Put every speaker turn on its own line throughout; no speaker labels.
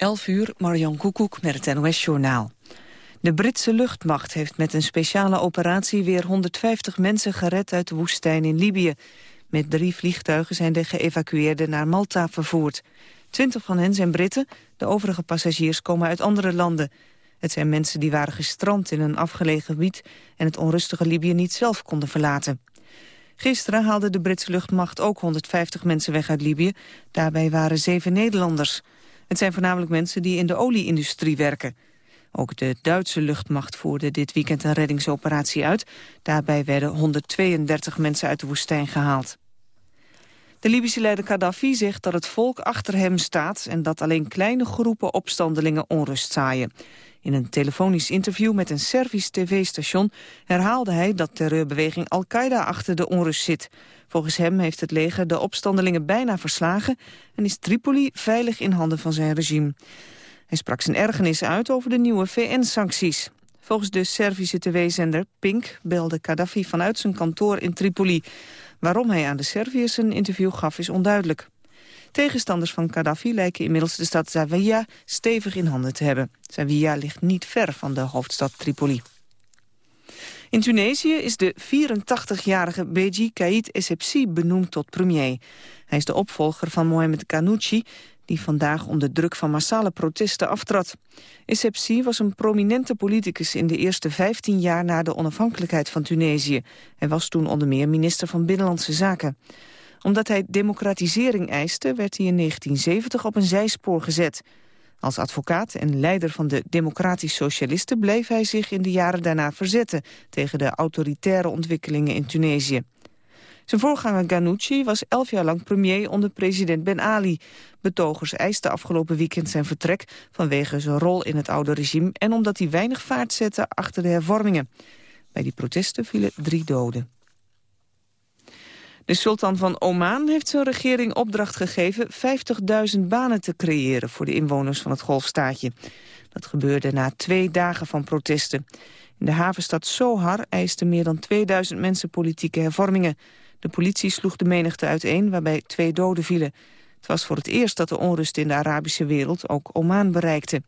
11 uur, Marjan Koekoek met het NOS-journaal. De Britse luchtmacht heeft met een speciale operatie weer 150 mensen gered uit de woestijn in Libië. Met drie vliegtuigen zijn de geëvacueerden naar Malta vervoerd. Twintig van hen zijn Britten, de overige passagiers komen uit andere landen. Het zijn mensen die waren gestrand in een afgelegen gebied en het onrustige Libië niet zelf konden verlaten. Gisteren haalde de Britse luchtmacht ook 150 mensen weg uit Libië. Daarbij waren zeven Nederlanders. Het zijn voornamelijk mensen die in de olieindustrie werken. Ook de Duitse luchtmacht voerde dit weekend een reddingsoperatie uit. Daarbij werden 132 mensen uit de woestijn gehaald. De Libische leider Gaddafi zegt dat het volk achter hem staat... en dat alleen kleine groepen opstandelingen onrust zaaien. In een telefonisch interview met een Servisch tv-station herhaalde hij dat terreurbeweging Al-Qaeda achter de onrust zit. Volgens hem heeft het leger de opstandelingen bijna verslagen en is Tripoli veilig in handen van zijn regime. Hij sprak zijn ergernis uit over de nieuwe VN-sancties. Volgens de Servische tv-zender Pink belde Gaddafi vanuit zijn kantoor in Tripoli. Waarom hij aan de Serviërs een interview gaf is onduidelijk. Tegenstanders van Gaddafi lijken inmiddels de stad Zawiya stevig in handen te hebben. Zawiya ligt niet ver van de hoofdstad Tripoli. In Tunesië is de 84-jarige Beji Kaid Essebsi benoemd tot premier. Hij is de opvolger van Mohamed Ghanouchi, die vandaag onder druk van massale protesten aftrad. Essebsi was een prominente politicus in de eerste 15 jaar na de onafhankelijkheid van Tunesië. Hij was toen onder meer minister van Binnenlandse Zaken omdat hij democratisering eiste, werd hij in 1970 op een zijspoor gezet. Als advocaat en leider van de Democratisch Socialisten... bleef hij zich in de jaren daarna verzetten... tegen de autoritaire ontwikkelingen in Tunesië. Zijn voorganger Ghanouchi was elf jaar lang premier onder president Ben Ali. Betogers eisten afgelopen weekend zijn vertrek... vanwege zijn rol in het oude regime... en omdat hij weinig vaart zette achter de hervormingen. Bij die protesten vielen drie doden. De sultan van Oman heeft zijn regering opdracht gegeven 50.000 banen te creëren voor de inwoners van het golfstaatje. Dat gebeurde na twee dagen van protesten. In de havenstad Sohar eisten meer dan 2000 mensen politieke hervormingen. De politie sloeg de menigte uiteen waarbij twee doden vielen. Het was voor het eerst dat de onrust in de Arabische wereld ook Oman bereikte.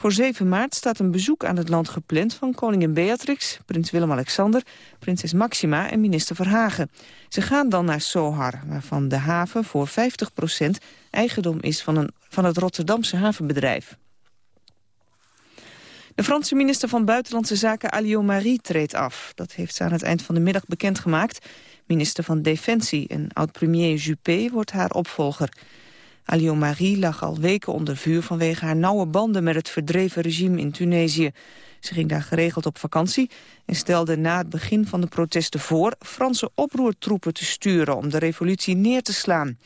Voor 7 maart staat een bezoek aan het land gepland van koningin Beatrix, prins Willem-Alexander, prinses Maxima en minister Verhagen. Ze gaan dan naar Sohar, waarvan de haven voor 50% eigendom is van, een, van het Rotterdamse havenbedrijf. De Franse minister van Buitenlandse Zaken Alio Marie treedt af. Dat heeft ze aan het eind van de middag bekendgemaakt. Minister van Defensie en oud-premier Juppé wordt haar opvolger. Alio Marie lag al weken onder vuur vanwege haar nauwe banden met het verdreven regime in Tunesië. Ze ging daar geregeld op vakantie en stelde na het begin van de protesten voor Franse oproertroepen te sturen om de revolutie neer te slaan.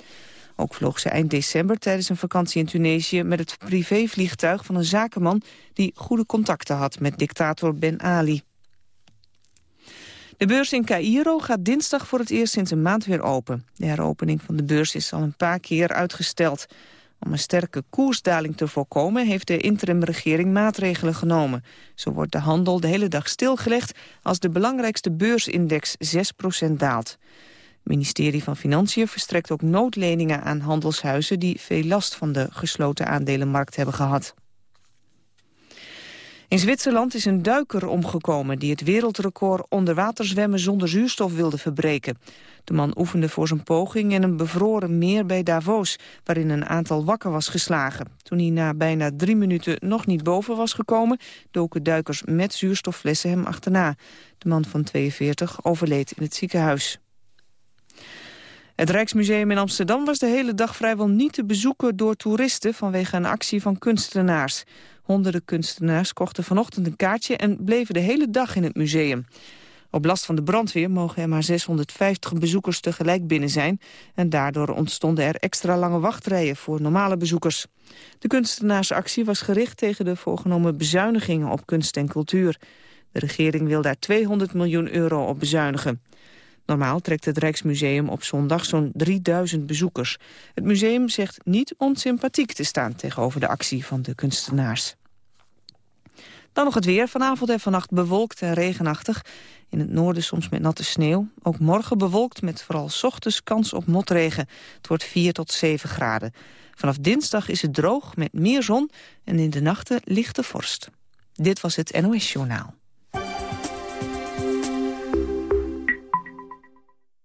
Ook vloog ze eind december tijdens een vakantie in Tunesië met het privévliegtuig van een zakenman die goede contacten had met dictator Ben Ali. De beurs in Cairo gaat dinsdag voor het eerst sinds een maand weer open. De heropening van de beurs is al een paar keer uitgesteld. Om een sterke koersdaling te voorkomen heeft de interimregering maatregelen genomen. Zo wordt de handel de hele dag stilgelegd als de belangrijkste beursindex 6% daalt. Het ministerie van Financiën verstrekt ook noodleningen aan handelshuizen die veel last van de gesloten aandelenmarkt hebben gehad. In Zwitserland is een duiker omgekomen die het wereldrecord onderwaterzwemmen zonder zuurstof wilde verbreken. De man oefende voor zijn poging in een bevroren meer bij Davos, waarin een aantal wakker was geslagen. Toen hij na bijna drie minuten nog niet boven was gekomen, doken duikers met zuurstofflessen hem achterna. De man van 42 overleed in het ziekenhuis. Het Rijksmuseum in Amsterdam was de hele dag vrijwel niet te bezoeken door toeristen vanwege een actie van kunstenaars. Honderden kunstenaars kochten vanochtend een kaartje en bleven de hele dag in het museum. Op last van de brandweer mogen er maar 650 bezoekers tegelijk binnen zijn... en daardoor ontstonden er extra lange wachtrijen voor normale bezoekers. De kunstenaarsactie was gericht tegen de voorgenomen bezuinigingen op kunst en cultuur. De regering wil daar 200 miljoen euro op bezuinigen. Normaal trekt het Rijksmuseum op zondag zo'n 3000 bezoekers. Het museum zegt niet onsympathiek te staan tegenover de actie van de kunstenaars. Dan nog het weer. Vanavond en vannacht bewolkt en regenachtig. In het noorden soms met natte sneeuw. Ook morgen bewolkt met vooral ochtends kans op motregen. Het wordt 4 tot 7 graden. Vanaf dinsdag is het droog met meer zon en in de nachten lichte vorst. Dit was het NOS Journaal.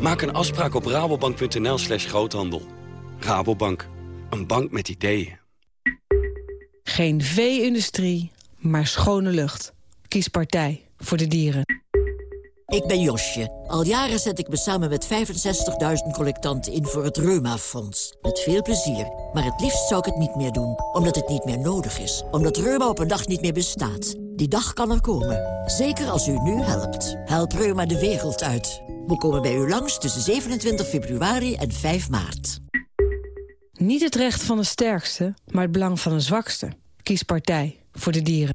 Maak een afspraak op rabobank.nl slash groothandel. Rabobank. Een bank met ideeën.
Geen vee-industrie, maar schone lucht. Kies partij voor de dieren.
Ik ben Josje. Al jaren zet ik me samen met 65.000 collectanten in voor het Reuma-fonds. Met veel plezier. Maar het liefst zou ik het niet meer doen. Omdat het niet meer nodig is. Omdat Reuma op een dag niet meer bestaat. Die dag kan er komen. Zeker als u nu helpt. Help Reuma de wereld uit. We komen bij u langs tussen 27 februari en 5 maart.
Niet het recht van de sterkste, maar het belang van de zwakste. Kies partij voor de dieren.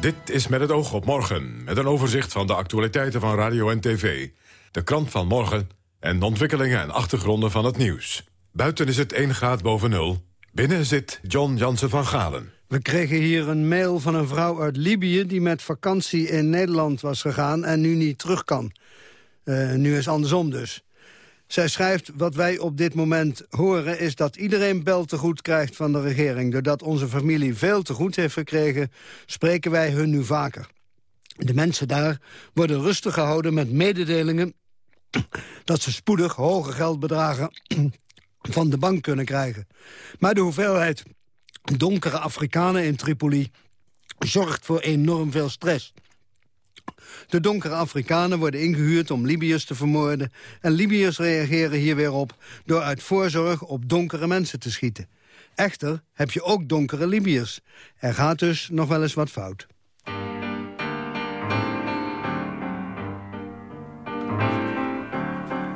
Dit is met het oog op morgen, met een overzicht van de actualiteiten van radio en tv. De krant van morgen en de ontwikkelingen en achtergronden van het nieuws. Buiten is het 1 graad boven nul. Binnen zit John Jansen van Galen.
We kregen hier een mail van een vrouw uit Libië... die met vakantie in Nederland was gegaan en nu niet terug kan. Uh, nu is andersom dus. Zij schrijft, wat wij op dit moment horen... is dat iedereen bel te goed krijgt van de regering. Doordat onze familie veel te goed heeft gekregen... spreken wij hun nu vaker. De mensen daar worden rustig gehouden met mededelingen... dat ze spoedig hoge geldbedragen van de bank kunnen krijgen. Maar de hoeveelheid donkere Afrikanen in Tripoli... zorgt voor enorm veel stress. De donkere Afrikanen worden ingehuurd om Libiërs te vermoorden... en Libiërs reageren hier weer op door uit voorzorg op donkere mensen te schieten. Echter heb je ook donkere Libiërs. Er gaat dus nog wel eens wat fout.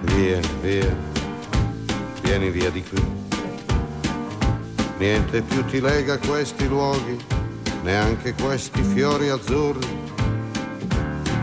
Via, via, vieni via di qui. Niente più ti lega questi luoghi, neanche questi fiori azzurri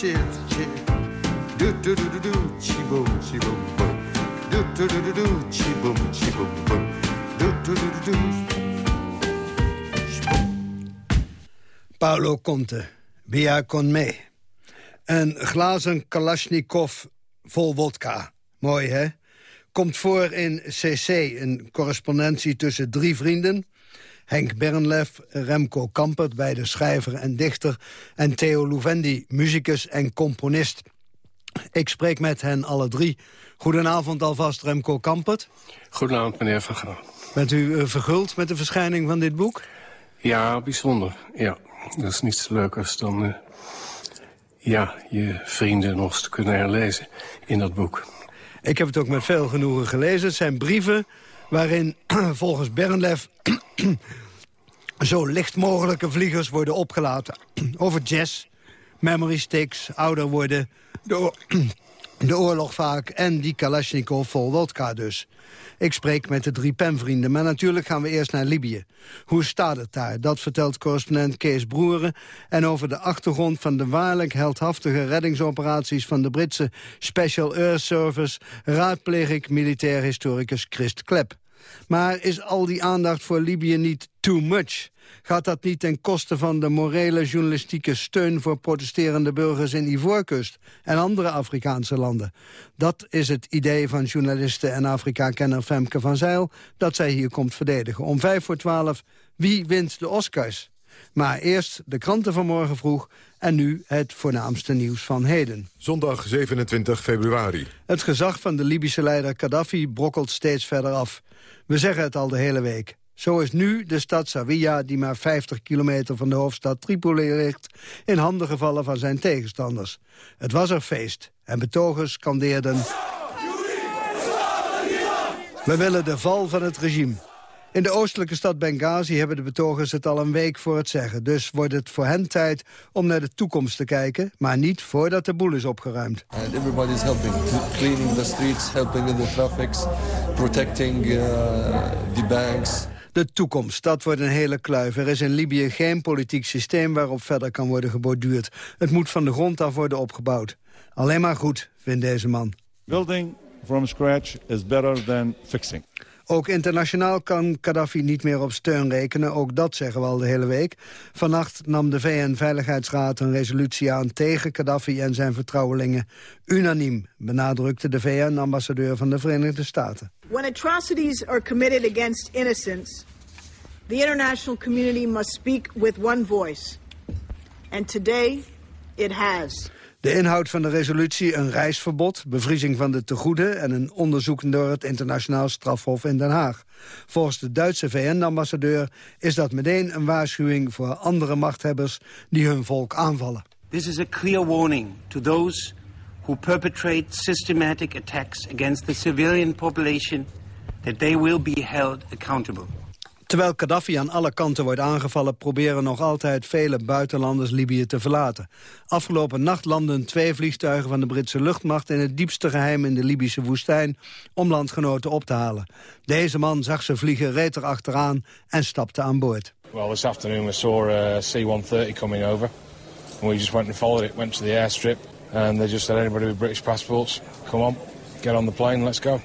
Chips, chips, chips. Do do do do do, chi boom, chi boom boom. Do do do do do, chi boom, chi boom boom. Do do do do do.
Paolo Conte, Via con me. Een glazen Kalashnikov vol wodka. Mooi, hè? Komt voor in CC, een correspondentie tussen drie vrienden... Henk Bernlef, Remco Kampert, beide schrijver en dichter... en Theo Louvendi, muzikus en componist. Ik spreek met hen alle drie. Goedenavond alvast, Remco Kampert.
Goedenavond, meneer Van Gaal.
Bent u uh, verguld met de verschijning van dit boek?
Ja, bijzonder. Ja, dat is niets leukers dan... Uh, ja, je vrienden nog eens te kunnen herlezen in dat boek.
Ik heb het ook met veel genoegen gelezen. Het zijn brieven waarin volgens Bernlef... zo licht mogelijke vliegers worden opgelaten. Over jazz, memory sticks, ouder worden... de, de oorlog vaak en die Kalashnikov vol wodka dus. Ik spreek met de drie penvrienden, maar natuurlijk gaan we eerst naar Libië. Hoe staat het daar? Dat vertelt correspondent Kees Broeren. En over de achtergrond van de waarlijk heldhaftige reddingsoperaties... van de Britse Special Air Service raadpleeg ik militair historicus Christ Klep. Maar is al die aandacht voor Libië niet too much? Gaat dat niet ten koste van de morele journalistieke steun... voor protesterende burgers in Ivoorkust en andere Afrikaanse landen? Dat is het idee van journaliste en Afrika-kenner Femke van Zeil... dat zij hier komt verdedigen. Om vijf voor twaalf, wie wint de Oscars? Maar eerst de kranten van morgen vroeg en nu het voornaamste nieuws van heden.
Zondag 27 februari.
Het gezag van de Libische leider Gaddafi brokkelt steeds verder af. We zeggen het al de hele week. Zo is nu de stad Zawiya, die maar 50 kilometer van de hoofdstad Tripoli ligt... in handen gevallen van zijn tegenstanders. Het was er feest en betogers scandeerden... We willen de val van het regime. In de oostelijke stad Benghazi hebben de betogers het al een week voor het zeggen. Dus wordt het voor hen tijd om naar de toekomst te kijken... maar niet voordat de boel is opgeruimd.
And everybody's helping, cleaning the streets, helping in the traffic, protecting uh, the banks...
De toekomst, dat wordt een hele kluif. Er is in Libië geen politiek systeem waarop verder kan worden geborduurd. Het moet van de grond af worden opgebouwd. Alleen maar goed, vindt deze man.
Building from scratch is better than fixing.
Ook internationaal kan Gaddafi niet meer op steun rekenen. Ook dat zeggen we al de hele week. Vannacht nam de VN-veiligheidsraad een resolutie aan tegen Gaddafi en zijn vertrouwelingen. Unaniem, benadrukte de VN-ambassadeur van de Verenigde Staten.
When atrocities are committed against innocents, the international community must speak with one voice. And today it has.
De inhoud van de resolutie, een reisverbod, bevriezing van de tegoeden... en een onderzoek door het internationaal strafhof in Den Haag. Volgens de Duitse VN-ambassadeur is dat meteen een waarschuwing... voor andere machthebbers die hun volk aanvallen.
This is a clear warning to those who perpetrate systematic attacks against the civilian population... that they will be held accountable.
Terwijl Gaddafi aan alle kanten wordt aangevallen... proberen nog altijd vele buitenlanders Libië te verlaten. Afgelopen nacht landden twee vliegtuigen van de Britse luchtmacht... in het diepste geheim in de Libische woestijn... om landgenoten op te halen. Deze man zag ze vliegen, reed er achteraan en stapte aan boord.
Well, this afternoon we saw uh, C-130 coming over. And we just went and followed it, went to the airstrip... and they just said, anybody with British passports, come on, get on the plane, let's go.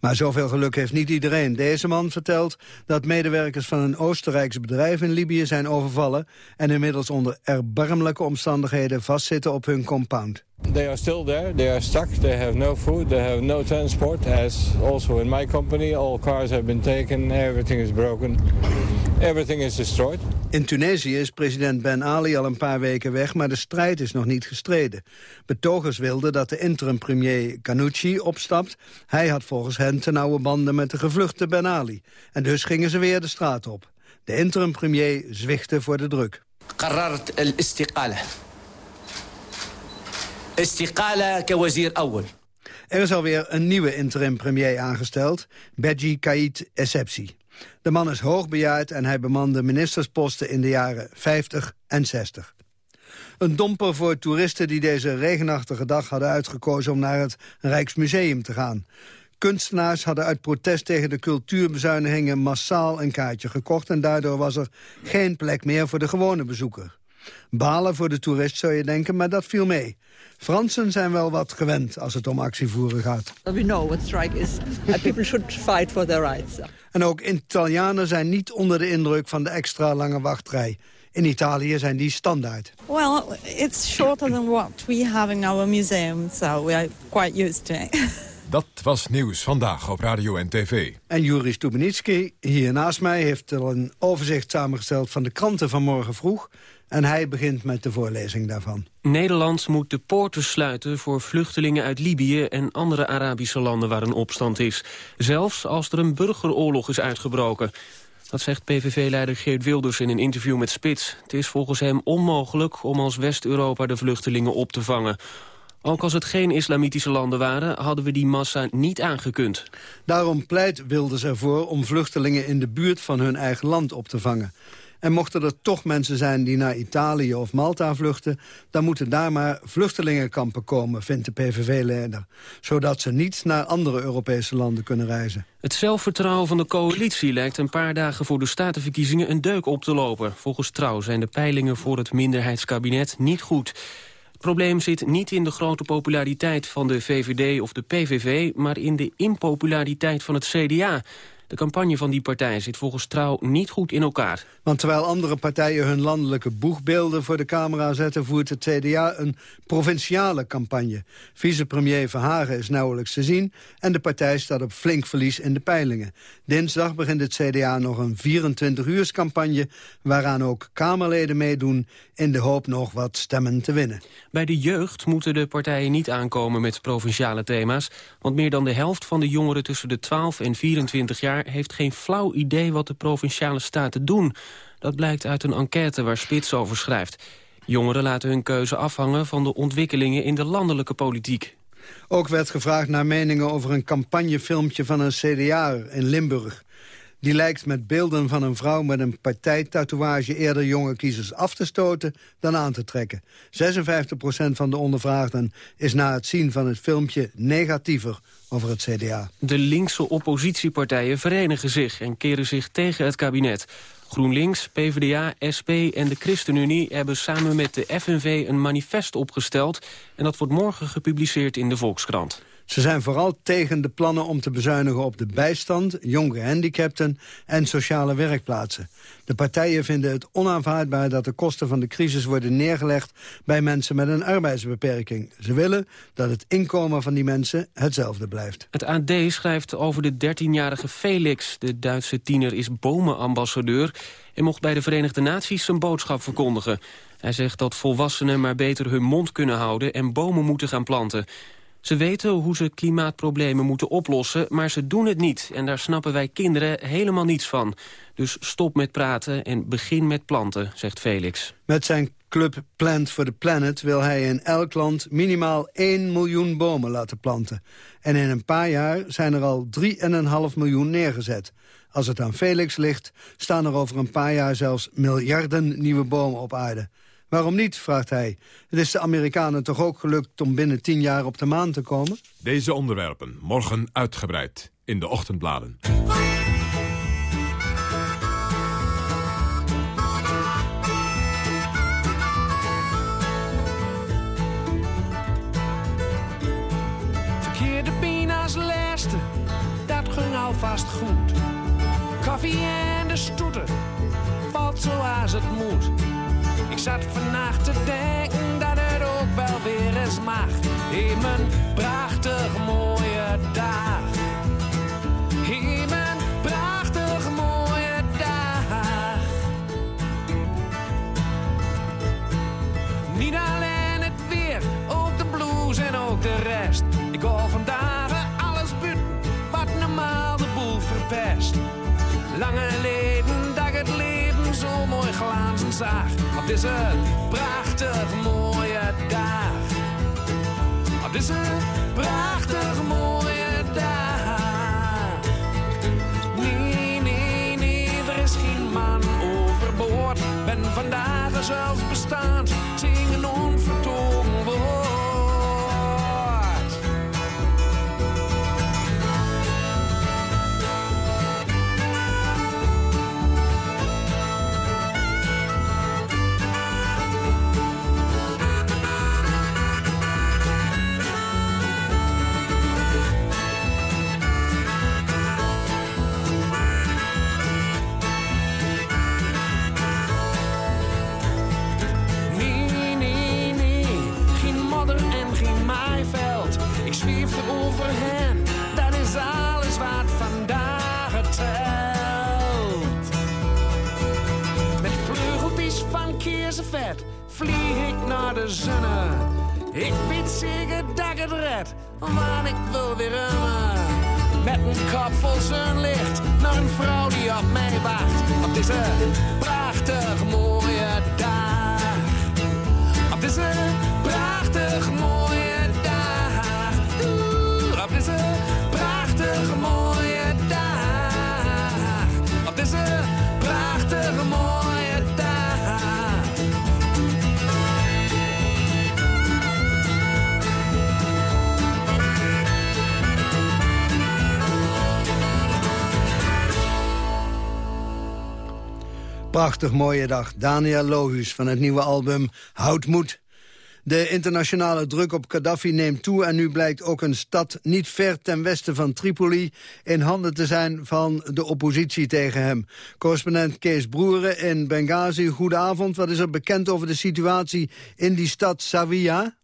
Maar zoveel geluk heeft niet iedereen. Deze man vertelt dat medewerkers van een Oostenrijks bedrijf in Libië zijn overvallen... en inmiddels onder erbarmelijke omstandigheden vastzitten op hun compound.
They are still there, they are stuck, they have no food, they have no transport. As also in my company, all cars have been taken, everything is broken, everything is destroyed.
In Tunesië is president Ben Ali al een paar weken weg, maar de strijd is nog niet gestreden. Betogers wilden dat de interim-premier Ghanouchi opstapt. Hij had volgens hen te nauwe banden met de gevluchte Ben Ali. En dus gingen ze weer de straat op. De interim-premier zwichtte voor de druk. Er is alweer een nieuwe interim-premier aangesteld, Beji Kaid Essebsi. De man is hoogbejaard en hij bemande ministersposten in de jaren 50 en 60. Een domper voor toeristen die deze regenachtige dag hadden uitgekozen om naar het Rijksmuseum te gaan. Kunstenaars hadden uit protest tegen de cultuurbezuinigingen massaal een kaartje gekocht... en daardoor was er geen plek meer voor de gewone bezoeker. Balen voor de toerist zou je denken, maar dat viel mee. Fransen zijn wel wat gewend als het om actievoeren gaat.
We know what strike is and people should fight for their rights.
En ook Italianen zijn niet onder de indruk van de extra lange wachtrij. In Italië zijn die standaard.
Well, it's shorter than what we have in our museum, so we are quite used to it.
Dat was Nieuws Vandaag op Radio en TV.
En Juri Stubenitski, hier naast mij, heeft al een overzicht samengesteld... van de kranten van morgen vroeg. En hij begint met de voorlezing daarvan.
Nederland moet de poorten sluiten voor vluchtelingen uit Libië... en andere Arabische landen waar een opstand is. Zelfs als er een burgeroorlog is uitgebroken. Dat zegt PVV-leider Geert Wilders in een interview met Spits. Het is volgens hem onmogelijk om als West-Europa de vluchtelingen op te vangen. Ook als het geen islamitische landen waren, hadden we die massa niet aangekund.
Daarom pleit Wilders ervoor om vluchtelingen in de buurt van hun eigen land op te vangen. En mochten er toch mensen zijn die naar Italië of Malta vluchten... dan moeten daar maar vluchtelingenkampen komen, vindt de PVV-leider. Zodat ze niet naar andere Europese landen kunnen reizen.
Het zelfvertrouwen van de coalitie lijkt een paar dagen voor de statenverkiezingen een deuk op te lopen. Volgens Trouw zijn de peilingen voor het minderheidskabinet niet goed. Het probleem zit niet in de grote populariteit van de VVD of de PVV... maar in de impopulariteit van het CDA... De campagne van die partij zit volgens Trouw niet goed in elkaar.
Want terwijl andere partijen hun landelijke boegbeelden voor de camera zetten... voert het CDA een provinciale campagne. Vicepremier Verhagen is nauwelijks te zien... en de partij staat op flink verlies in de peilingen. Dinsdag begint het CDA nog een 24-uurscampagne... waaraan ook Kamerleden meedoen in de hoop nog wat stemmen te winnen.
Bij de jeugd moeten de partijen niet aankomen met provinciale thema's... want meer dan de helft van de jongeren tussen de 12 en 24 jaar heeft geen flauw idee wat de provinciale staten doen. Dat blijkt uit een enquête waar Spits over schrijft. Jongeren laten hun keuze afhangen van de ontwikkelingen in de landelijke politiek.
Ook werd gevraagd naar meningen over een campagnefilmpje van een CDA in Limburg. Die lijkt met beelden van een vrouw met een partijtatoeage... eerder jonge kiezers af te stoten dan aan te trekken. 56% van de ondervraagden is na het zien van het filmpje negatiever over het CDA.
De linkse oppositiepartijen verenigen zich en keren zich tegen het kabinet. GroenLinks, PvdA, SP en de ChristenUnie hebben samen met de FNV een manifest opgesteld... en dat wordt morgen gepubliceerd in de Volkskrant.
Ze zijn vooral tegen de plannen om te bezuinigen op de bijstand, jonge gehandicapten en sociale werkplaatsen. De partijen vinden het onaanvaardbaar dat de kosten van de crisis worden neergelegd bij mensen met een arbeidsbeperking. Ze willen dat het inkomen van die mensen hetzelfde blijft.
Het AD schrijft over de 13-jarige Felix. De Duitse tiener is bomenambassadeur en mocht bij de Verenigde Naties zijn boodschap verkondigen. Hij zegt dat volwassenen maar beter hun mond kunnen houden en bomen moeten gaan planten. Ze weten hoe ze klimaatproblemen moeten oplossen, maar ze doen het niet. En daar snappen wij kinderen helemaal niets van. Dus stop met praten en begin met planten, zegt Felix.
Met zijn club Plant for the Planet wil hij in elk land minimaal 1 miljoen bomen laten planten. En in een paar jaar zijn er al 3,5 miljoen neergezet. Als het aan Felix ligt, staan er over een paar jaar zelfs miljarden nieuwe bomen op aarde. Waarom niet, vraagt hij. Het is de Amerikanen toch ook gelukt om binnen tien jaar op de maan te komen?
Deze onderwerpen morgen uitgebreid in de ochtendbladen.
Verkeerde pina's laatste, dat ging alvast goed. Koffie en de stoeten, valt zoals het moet. Zat vannacht te denken dat het ook wel weer eens mag. In mijn prachtig mooie dag. In mijn prachtig mooie dag. Niet alleen het weer, ook de blues en ook de rest. Ik hoor vandaag alles buiten, wat normaal de boel verpest. Lange leden dat het leven zo mooi glazen zag. Op deze prachtig mooie dag. Op deze prachtig mooie dag. Nee, nee, nee, er is geen man overboord. Ben vandaag zelfs bestaand, keersenvet vlieg ik naar de zonne. Ik weet zeker dat ik het red, want ik wil weer remmen. Met een kop vol zonlicht naar een vrouw die op mij wacht. Op deze prachtig mooie dag. Op deze prachtig mooie dag. Oeh, op deze Prachtig mooie dag.
Daniel Lohuus van het nieuwe album Houd Moed. De internationale druk op Gaddafi neemt toe... en nu blijkt ook een stad niet ver ten westen van Tripoli... in handen te zijn van de oppositie tegen hem. Correspondent Kees Broeren in Benghazi. Goedenavond. Wat is er bekend over de situatie in die stad Zawiya?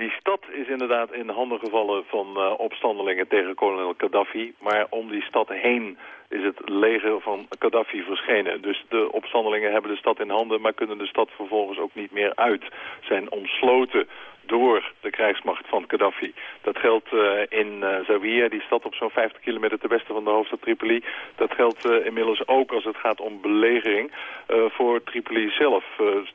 Die stad is inderdaad in de handen gevallen van uh, opstandelingen tegen kolonel Gaddafi. Maar om die stad heen is het leger van Gaddafi verschenen. Dus de opstandelingen hebben de stad in handen, maar kunnen de stad vervolgens ook niet meer uit. Zijn omsloten door de krijgsmacht van Gaddafi. Dat geldt uh, in uh, Zawiya, die stad op zo'n 50 kilometer ten westen van de hoofdstad Tripoli. Dat geldt uh, inmiddels ook als het gaat om belegering voor Tripoli zelf.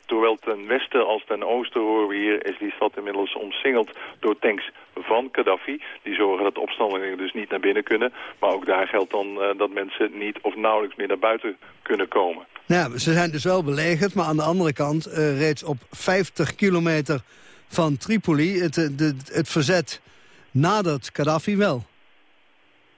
zowel ten westen als ten oosten horen we hier, is die stad inmiddels omsingeld door tanks van Gaddafi. Die zorgen dat de opstandelingen dus niet naar binnen kunnen. Maar ook daar geldt dan dat mensen niet of nauwelijks meer naar buiten kunnen komen.
Ja, ze zijn dus wel belegerd, maar aan de andere kant reeds op 50 kilometer van Tripoli. Het, de, het verzet nadert Gaddafi wel.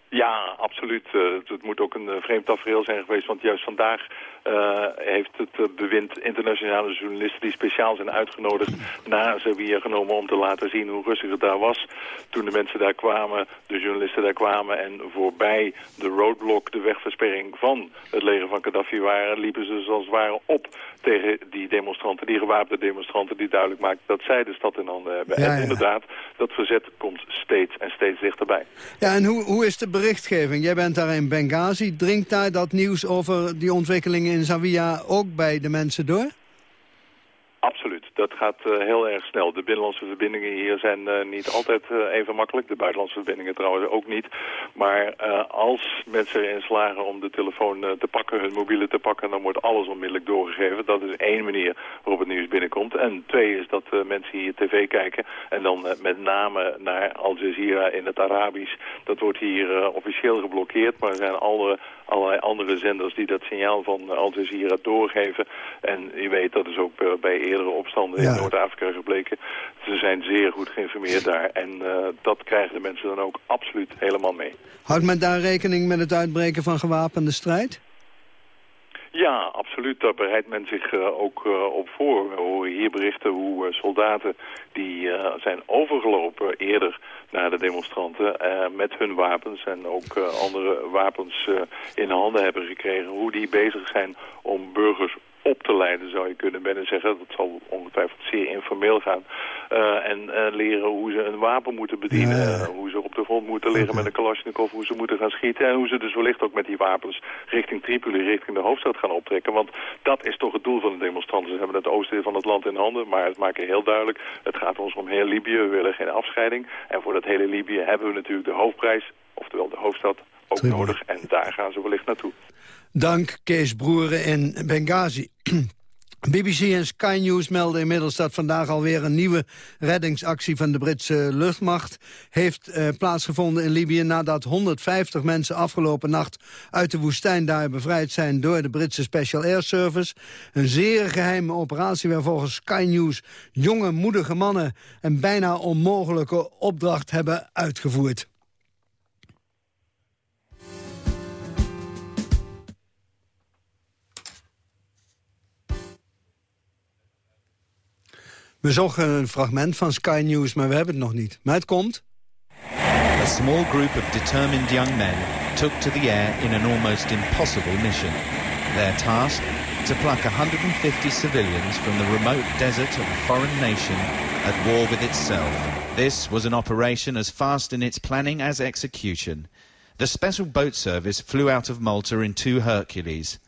Ja, absoluut. Uh, het, moet ook een uh, vreemd tafereel zijn geweest, want juist vandaag uh, heeft het bewind internationale journalisten die speciaal zijn uitgenodigd naar Zawiya genomen om te laten zien hoe rustig het daar was. Toen de mensen daar kwamen, de journalisten daar kwamen en voorbij de roadblock, de wegversperring van het leger van Gaddafi waren, liepen ze zoals het ware op tegen die demonstranten, die gewapende demonstranten die duidelijk maakten dat zij de stad in handen hebben.
Ja,
en inderdaad, dat verzet komt steeds en steeds dichterbij.
Ja, en hoe, hoe is de berichtgeving? Jij bent daar in Benghazi. Dringt daar dat nieuws over die ontwikkelingen in Zawiya ook bij de mensen door?
Absoluut. dat gaat eh, heel erg snel. De binnenlandse verbindingen hier zijn eh, niet altijd eh, even makkelijk. De buitenlandse verbindingen trouwens ook niet. Maar als mensen erin slagen om de telefoon te pakken, hun mobiele te pakken, dan wordt alles onmiddellijk doorgegeven. Dat is één manier waarop het nieuws binnenkomt. En twee is dat mensen hier tv kijken en dan met name naar Al Jazeera in het Arabisch. Dat wordt hier officieel geblokkeerd, maar er zijn alle, allerlei andere zenders die dat signaal van Al Jazeera doorgeven. En je weet, dat is ook bij eerdere opstanden in Noord-Afrika gebleken. Ze zijn zeer goed geïnformeerd daar. En uh, dat krijgen de mensen dan ook absoluut helemaal mee.
Houdt men daar rekening met het uitbreken van gewapende strijd?
Ja, absoluut. Daar bereidt men zich uh, ook uh, op voor. We horen hier berichten hoe soldaten die zijn overgelopen eerder naar de demonstranten met hun wapens en ook andere wapens in handen hebben gekregen. Hoe die bezig zijn om burgers op te leiden, zou je kunnen bijna zeggen. Dat zal ongetwijfeld zeer informeel gaan. Uh, en uh, leren hoe ze een wapen moeten bedienen. Ja. hoe ze op de grond moeten liggen okay. met een Kalashnikov. Hoe ze moeten gaan schieten. En hoe ze dus wellicht ook met die wapens richting Tripoli, richting de hoofdstad gaan optrekken. Want dat is toch het doel van de demonstranten. Ze hebben het oosten van het land in handen. Maar het maken heel duidelijk. Het gaat ons om heel Libië. We willen geen afscheiding. En voor dat hele Libië hebben we natuurlijk de hoofdprijs. Oftewel de hoofdstad ook Tripoli. nodig. En daar gaan ze wellicht naartoe.
Dank Kees Broeren in Benghazi. BBC en Sky News melden inmiddels dat vandaag alweer een nieuwe reddingsactie van de Britse luchtmacht heeft eh, plaatsgevonden in Libië nadat 150 mensen afgelopen nacht uit de woestijn daar bevrijd zijn door de Britse Special Air Service. Een zeer geheime operatie waar volgens Sky News jonge moedige mannen een bijna onmogelijke opdracht hebben uitgevoerd. We zochten een fragment van Sky News, maar we hebben het nog niet. Maar het komt.
A small group of determined young men took to the air in an almost impossible mission. Their task? To pluck 150 civilians from the remote desert of a foreign nation at war with itself. This was an operation as fast in its planning as execution. The special boat service flew out of Malta in two Hercules.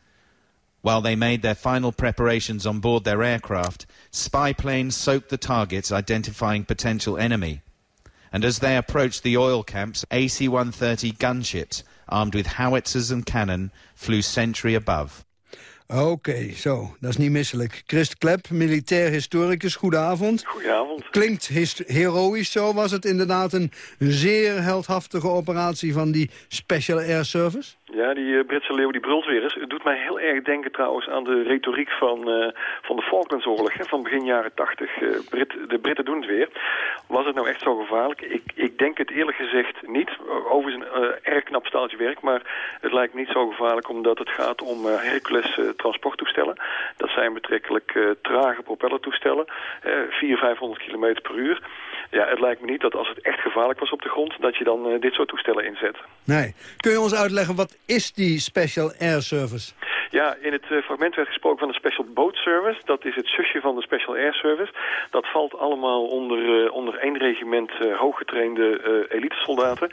While they made their final preparations on board their aircraft, spy planes soaked the targets identifying potential enemy. And as they approached the oil camps, AC-130 gunships, armed with howitzers and cannon, flew sentry above.
Oké, okay, zo. Dat is niet misselijk. Christ Klep, militair historicus, goedenavond.
Goedenavond.
Klinkt heroïsch zo. Was het inderdaad een zeer heldhaftige operatie van die Special Air Service?
Ja, die uh, Britse leeuw die brult weer eens. Het doet mij heel erg denken trouwens aan de retoriek van, uh, van de Falklandsoorlog hè, van begin jaren tachtig. Uh, Brit, de Britten doen het weer. Was het nou echt zo gevaarlijk? Ik, ik denk het eerlijk gezegd niet. Overigens een erg knap staaltje werk, maar het lijkt niet zo gevaarlijk omdat het gaat om Hercules transporttoestellen. Dat zijn betrekkelijk trage propellertoestellen, 400, 500 km per uur. Ja, het lijkt me niet dat als het echt gevaarlijk was op de grond... dat je dan uh, dit soort toestellen inzet.
Nee. Kun je ons uitleggen, wat is die Special Air Service?
Ja, in het uh, fragment werd gesproken van de Special Boat Service. Dat is het zusje van de Special Air Service. Dat valt allemaal onder, uh, onder één regiment hooggetrainde elitesoldaten.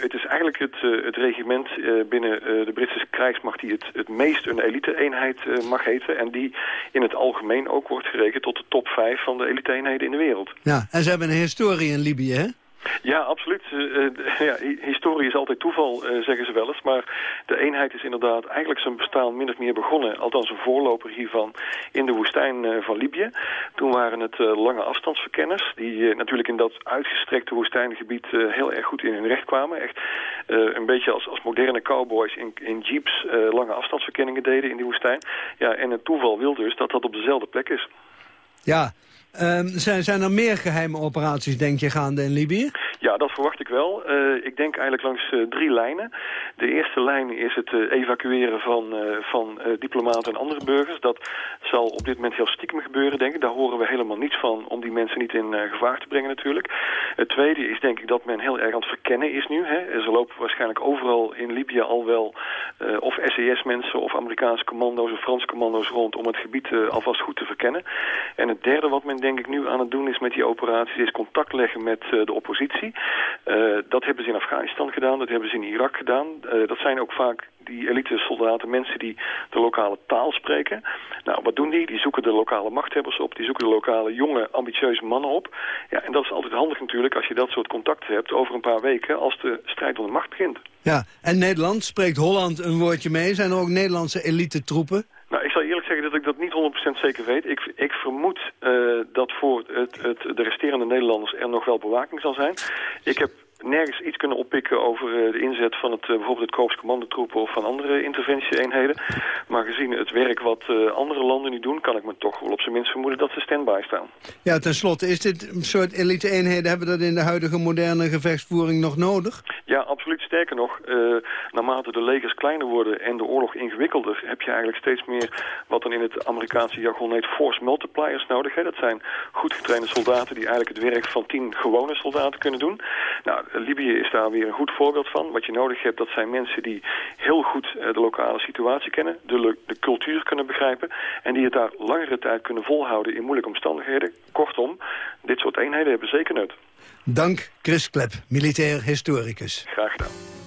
het is eigenlijk het, het regiment binnen de Britse krijgsmacht... die het, het meest een elite-eenheid mag heten. En die in het algemeen ook wordt gerekend tot de top 5 van de elite-eenheden in de wereld.
Ja, en ze hebben een historie in Libië, hè?
Ja, absoluut. Uh, ja, historie is altijd toeval, uh, zeggen ze wel eens. Maar de eenheid is inderdaad eigenlijk zijn bestaan min of meer begonnen. Althans een voorloper hiervan in de woestijn uh, van Libië. Toen waren het lange afstandsverkenners... die natuurlijk in dat uitgestrekte woestijngebied heel erg goed in hun recht kwamen. Echt een beetje als, als moderne cowboys in, in jeeps lange afstandsverkenningen deden in die woestijn. Ja, en het toeval wil dus dat dat op dezelfde plek is.
Ja, Um, zijn, zijn er meer geheime operaties, denk je, gaande in Libië?
Ja, dat verwacht ik wel. Uh, ik denk eigenlijk langs uh, drie lijnen. De eerste lijn is het uh, evacueren van, van diplomaten en andere burgers. Dat zal op dit moment heel stiekem gebeuren, denk ik. Daar horen we helemaal niets van om die mensen niet in gevaar te brengen natuurlijk. Het tweede is denk ik dat men heel erg aan het verkennen is nu. Hè. Er lopen waarschijnlijk overal in Libië al wel of SES-mensen of Amerikaanse commando's of Franse commando's rond om het gebied alvast goed te verkennen. En het derde wat men denk ik nu aan het doen is met die operaties... is contact leggen met eh, de oppositie. Eh, dat hebben ze in Afghanistan gedaan, dat hebben ze in Irak gedaan. Eh, dat zijn ook vaak die elite soldaten, mensen die de lokale taal spreken. Nou, wat doen die? Die zoeken de lokale machthebbers op, die zoeken de lokale jonge, ambitieuze mannen op. Ja, en dat is altijd handig natuurlijk als je dat soort contacten hebt over een paar weken als de strijd om de macht begint.
Ja, en Nederland, spreekt Holland een woordje mee? Zijn er ook Nederlandse elite troepen?
Nou, ik zal eerlijk zeggen dat ik dat niet 100% zeker weet. Ik, ik vermoed uh, dat voor het, het, de resterende Nederlanders er nog wel bewaking zal zijn. Ik heb nergens iets kunnen oppikken over uh, de inzet van het, uh, bijvoorbeeld het Koops Commandotroepen of van andere interventieeenheden. Maar gezien het werk wat uh, andere landen nu doen, kan ik me toch wel op zijn minst vermoeden dat ze stand-by staan.
Ja, tenslotte, is dit een soort elite-eenheden, hebben we dat in de huidige moderne gevechtsvoering nog nodig?
Ja, absoluut. Sterker nog, naarmate de legers kleiner worden en de oorlog ingewikkelder, heb je eigenlijk steeds meer wat dan in het Amerikaanse jargon heet force multipliers nodig. Hè. Dat zijn goed getrainde soldaten die eigenlijk het werk van tien gewone soldaten kunnen doen. Nou, Libië is daar weer een goed voorbeeld van. Wat je nodig hebt, dat zijn mensen die heel goed uh, de lokale situatie kennen, de, de, cultuur kunnen begrijpen en die het daar langere tijd kunnen volhouden in moeilijke omstandigheden. Kortom, dit soort eenheden hebben zeker nut.
Dank Chris Klep, militair historicus.
Graag gedaan.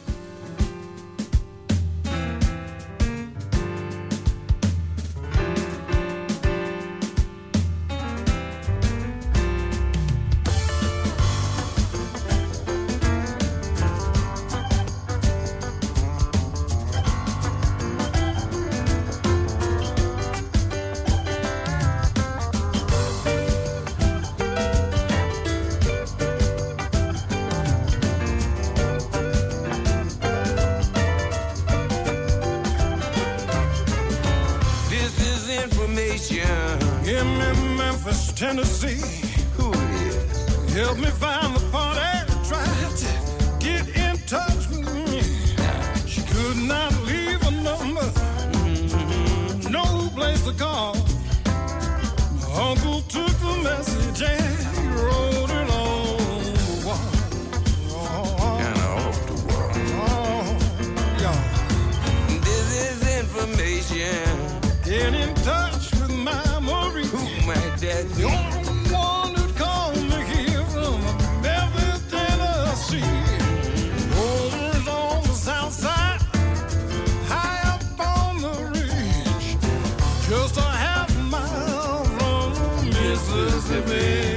From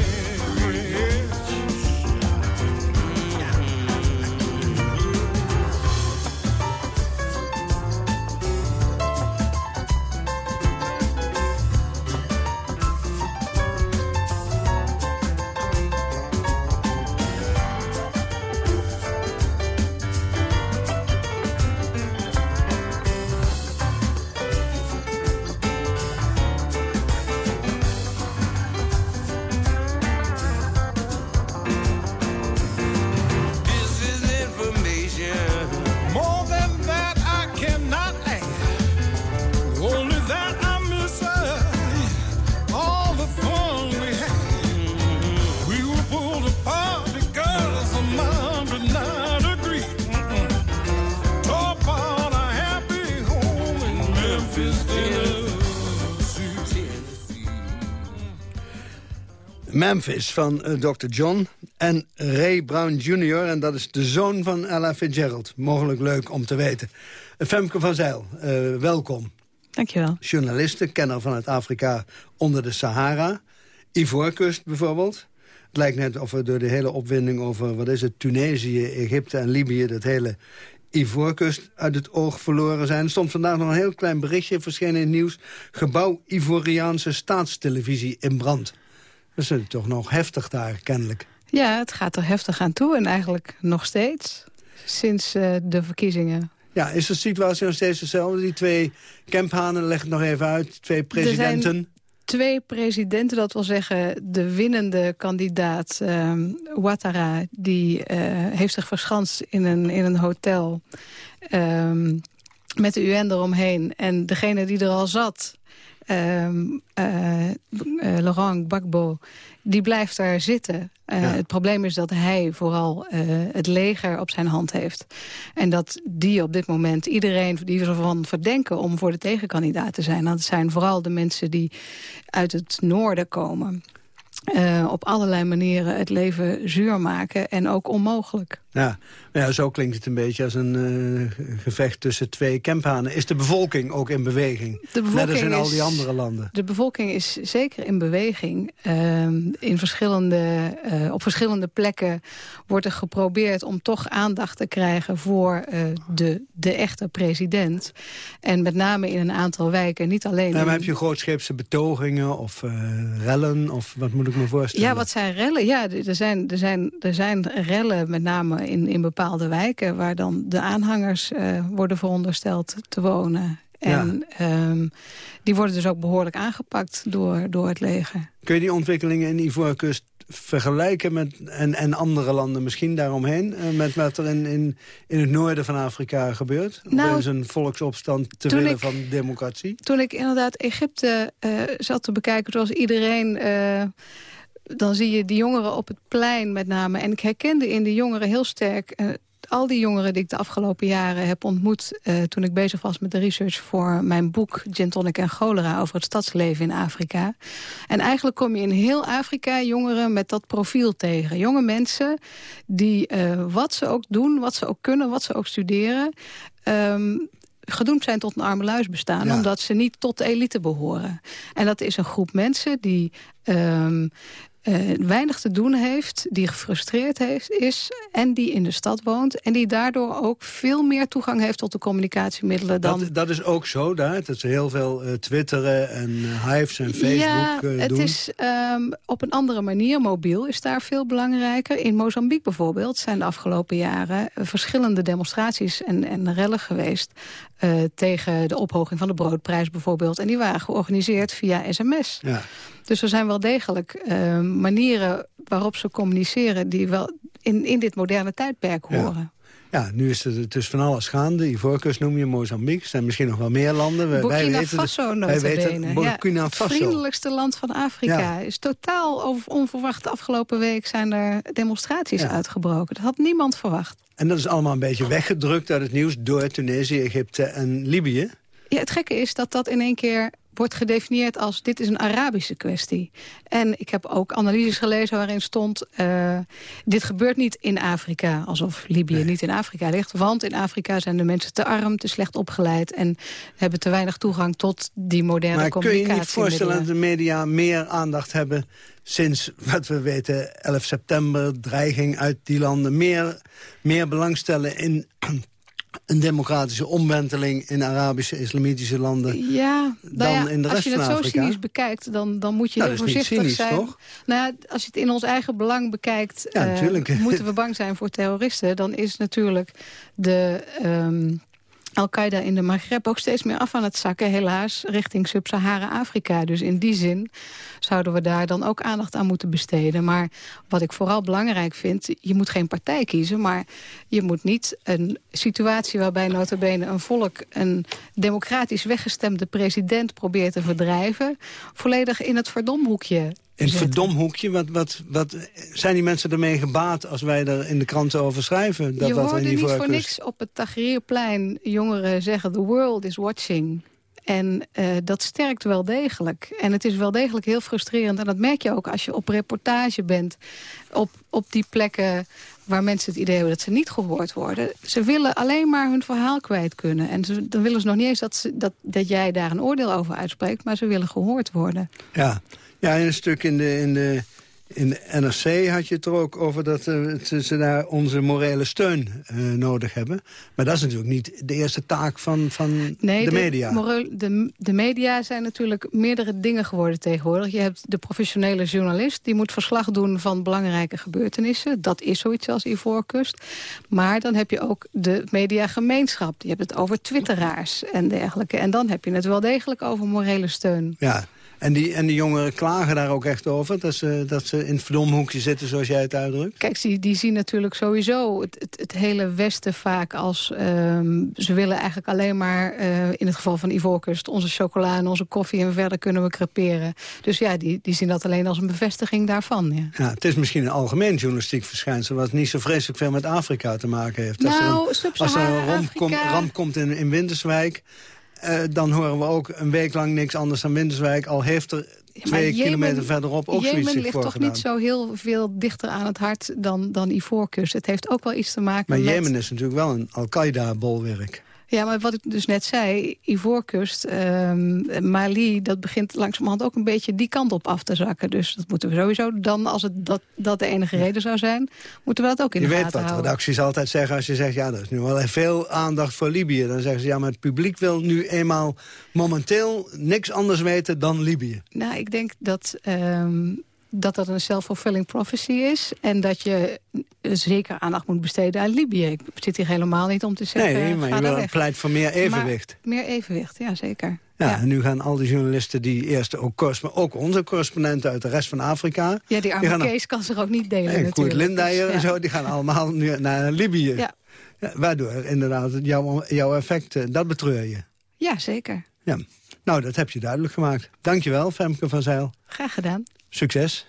Memphis van uh, Dr. John en Ray Brown Jr. En dat is de zoon van Ella Fitzgerald. Mogelijk leuk om te weten. Uh, Femke van Zijl, uh, welkom.
Dankjewel.
Journaliste, kenner van het Afrika onder de Sahara. Ivoorkust bijvoorbeeld. Het lijkt net of we door de hele opwinding over... wat is het, Tunesië, Egypte en Libië... dat hele Ivoorkust uit het oog verloren zijn. Er stond vandaag nog een heel klein berichtje, verschenen in het nieuws. Gebouw Ivoriaanse staatstelevisie in brand. Dat is toch nog heftig daar, kennelijk.
Ja, het gaat er heftig aan toe en eigenlijk nog steeds. Sinds uh, de verkiezingen.
Ja, is de situatie nog steeds hetzelfde? Die twee kemphanen, leg het nog even uit, twee presidenten
twee presidenten, dat wil zeggen de winnende kandidaat um, Ouattara... die uh, heeft zich verschanst in een, in een hotel um, met de UN eromheen. En degene die er al zat, um, uh, uh, Laurent Gbagbo, die blijft daar zitten. Uh, ja. Het probleem is dat hij vooral het leger op zijn hand heeft. En dat die op dit moment iedereen die ervan verdenken... om voor de tegenkandidaat te zijn. Dat zijn vooral de mensen die uit het noorden komen. eh, op allerlei manieren het leven zuur maken en ook onmogelijk.
Ja, ja, zo klinkt het een beetje als een eh, gevecht tussen twee kemphanen. Is de bevolking ook in beweging? Net als in al die andere landen.
De bevolking is zeker in beweging. Ehm, in verschillende, eh, op verschillende plekken wordt er geprobeerd om toch aandacht te krijgen voor eh, de, de echte president. En met name in een aantal wijken, niet alleen...
Ja, maar
in-
heb je grootscheepse betogingen of rellen? Of wat moet ik me voorstellen?
Ja, wat zijn rellen? Ja, er zijn, er zijn, er zijn rellen met name in, in bepaalde wijken... waar dan de aanhangers eh, worden verondersteld te wonen. En ehm, die worden dus ook behoorlijk aangepakt door, door het leger.
Kun je die ontwikkelingen in Ivoorkust vergelijken met en, en andere landen misschien daaromheen... eh, met wat er in, in, in het noorden van Afrika gebeurt?
Nou,
Opeens een volksopstand te willen
ik-
van democratie?
Toen ik inderdaad Egypte eh, zat te bekijken, zoals iedereen... eh, dan zie je die jongeren op het plein met name. En ik herkende in de jongeren heel sterk... eh, al die jongeren die ik de afgelopen jaren heb ontmoet... eh, toen ik bezig was met de research voor mijn boek... Gin Tonic en Cholera over het stadsleven in Afrika. En eigenlijk kom je in heel Afrika jongeren met dat profiel tegen. Jonge mensen die eh, wat ze ook doen, wat ze ook kunnen, wat ze ook studeren... ehm, gedoemd zijn tot een arme bestaan...
Ja.
omdat ze niet tot de elite behoren. En dat is een groep mensen die... ehm, eh, weinig te doen heeft, die gefrustreerd heeft, is... en die in de stad woont... en die daardoor ook veel meer toegang heeft tot de communicatiemiddelen... dan
Dat, dat is ook zo daar, dat ze heel veel eh, twitteren en eh, hives en Facebook
ja, het
doen.
is ehm, op een andere manier. Mobiel is daar veel belangrijker. In Mozambique bijvoorbeeld zijn de afgelopen jaren... verschillende demonstraties en, en rellen geweest... tegen de ophoging van de broodprijs bijvoorbeeld. En die waren georganiseerd via sms.
Ja.
Dus er zijn wel degelijk eh, manieren waarop ze communiceren... die wel in, in dit moderne tijdperk horen.
Ja, nu is het dus van alles gaande. Ivoorkust noem je Mozambique. Er zijn misschien nog wel meer landen. Wij- wij
Burkina
weten
Faso
wij weten. Burkina
ja, Het
Faso.
vriendelijkste land van Afrika.
Ja.
Is totaal over- onverwacht. Afgelopen week zijn er demonstraties
Ja.
uitgebroken. Dat had niemand verwacht.
En dat is allemaal een beetje weggedrukt uit het nieuws... door Tunesië, Egypte en Libië.
Ja, het gekke is dat dat in één keer wordt gedefinieerd als... dit is een Arabische kwestie. En ik heb ook analyses gelezen waarin stond... eh, dit gebeurt niet in Afrika, alsof Libië niet in Afrika ligt. Want in Afrika zijn de mensen te arm, te slecht opgeleid... en hebben te weinig toegang tot die moderne
Maar kun je je niet voorstellen dat de media meer aandacht hebben... sinds, wat we weten, 11 september, dreiging uit die landen... meer, meer belangstellen in een democratische omwenteling... in Arabische, islamitische landen
Ja, nou
dan
ja,
in de rest
als je
van
het zo
Afrika.
cynisch bekijkt, dan, dan moet je
Nou,
heel
dat is niet
voorzichtig
cynisch,
zijn.
toch?
Nou ja, als je het in ons eigen belang bekijkt,
Ja,
eh, moeten we bang zijn voor terroristen. Dan is natuurlijk de ehm, Al-Qaeda in de Maghreb ook steeds meer af aan het zakken, helaas, richting Sub-Sahara-Afrika. Dus in die zin zouden we daar dan ook aandacht aan moeten besteden. Maar wat ik vooral belangrijk vind, je moet geen partij kiezen, maar je moet niet een situatie waarbij notabene een volk een democratisch weggestemde president probeert te verdrijven, volledig in het verdomhoekje
In het verdomhoekje, wat, wat, wat zijn die mensen ermee gebaat... als wij er in de kranten over schrijven? Dat
je
er
hoorde niet voor niks op het Tahrirplein jongeren zeggen... the world is watching. En eh, dat sterkt wel degelijk. En het is wel degelijk heel frustrerend. En dat merk je ook als je op reportage bent... op, op die plekken waar mensen het idee hebben dat ze niet gehoord worden. Ze willen alleen maar hun verhaal kwijt kunnen. En ze, dan willen ze nog niet eens dat, ze, dat, dat jij daar een oordeel over uitspreekt... maar ze willen gehoord worden.
Ja, ja in een stuk in de, in de, in de NRC had je het er ook over... dat eh, ze, daar onze morele steun eh, nodig hebben. Maar dat is natuurlijk niet de eerste taak van, van
Nee,
de media.
moreel- de, de media zijn natuurlijk meerdere dingen geworden tegenwoordig. Je hebt de professionele journalist, die moet verslag doen van belangrijke gebeurtenissen. Dat is zoiets als Ivoorkust. Maar dan heb je ook de mediagemeenschap. Je hebt het over twitteraars en dergelijke. En dan heb je het wel degelijk over morele steun.
Ja, en die, en die jongeren klagen daar ook echt over... dat ze, dat ze in het verdomhoekje zitten, zoals jij het uitdrukt?
Kijk, die, die zien natuurlijk sowieso het, het, het hele Westen vaak als... ehm, ze willen eigenlijk alleen maar, eh, in het geval van Ivoorkust... onze chocola en onze koffie en verder kunnen we creperen. Dus ja, die, die zien dat alleen als een bevestiging daarvan. Ja.
Ja, het is misschien een algemeen journalistiek verschijnsel... wat niet zo vreselijk veel met Afrika te maken heeft. als er
Nou,
een, als er een ramp, kom-
Sub-Sahara-Afrika-
ramp komt in, in Winterswijk... eh, dan horen we ook een week lang niks anders dan Winterswijk. Al heeft er twee
Jemen-
kilometer verderop ook zoiets
Jemen
zich
ligt toch niet zo heel veel dichter aan het hart dan, dan Ivoorkust. Het heeft ook wel iets te maken
Maar
met...
Jemen is natuurlijk wel een Al-Qaeda-bolwerk.
Ja, maar wat ik dus net zei, Ivoorkust, ehm, Mali... dat begint langzamerhand ook een beetje die kant op af te zakken. Dus dat moeten we sowieso dan, als het dat, dat de enige reden zou zijn... moeten we dat ook in
Je
de
weet
gaten
wat
houden.
redacties altijd zeggen als je zegt... ja, er is nu wel veel aandacht voor Libië. Dan zeggen ze, ja, maar het publiek wil nu eenmaal momenteel niks anders weten dan Libië.
Nou, ik denk dat, ehm, dat dat een self-fulfilling prophecy is... en dat je zeker aandacht moet besteden aan Libië. Ik zit hier helemaal niet om te zeggen...
nee, maar
ga
je wil,
weg.
pleit voor meer evenwicht.
Maar meer evenwicht, ja, zeker.
Ja, en nu gaan al die journalisten die eerst ook, ook onze correspondenten uit de rest van Afrika...
Ja, die arme Kees kan zich ook niet delen
En Koert. Lindijer
Dus,
en zo, die gaan allemaal nu naar Libië.
Ja.
Ja, waardoor inderdaad jouw, jouw effect, eh, dat betreur je.
Ja, zeker.
Ja. Nou, dat heb je duidelijk gemaakt. Dankjewel, Femke van Zeil.
Graag gedaan.
Succes.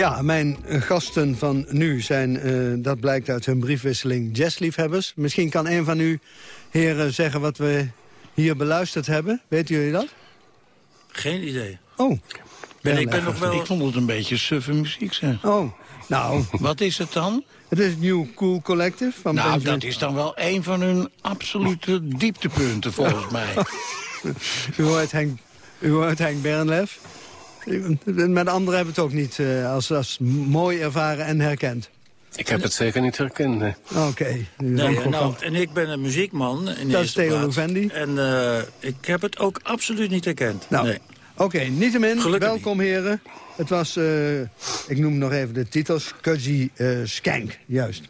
Ja, mijn eh, gasten van nu zijn, eh, dat blijkt uit hun briefwisseling, jazzliefhebbers. Misschien kan een van u heren zeggen wat we hier beluisterd hebben. Weten jullie dat?
Geen idee.
Oh.
En ik ben nog wel... Ik vond het een beetje suffe muziek, zeg.
Oh, nou...
Wat is het dan?
Het is New Cool Collective van
nou,
Benjamin-
dat is dan wel een van hun absolute dieptepunten, volgens mij.
U hoort Henk, u hoort Henk Bernlef. Met anderen hebben het ook niet eh, als, als mooi ervaren en herkend.
Ik heb het zeker niet herkend.
Oké.
Nee, nou, en ik ben een muziekman. In
Dat is Theo. Louvendi.
En eh, ik heb het ook absoluut niet herkend.
Nou,
nee.
Oké, niettemin,
Gelukkig
welkom heren. Het was, eh, ik noem nog even de titels, Cudgy eh Skank, juist.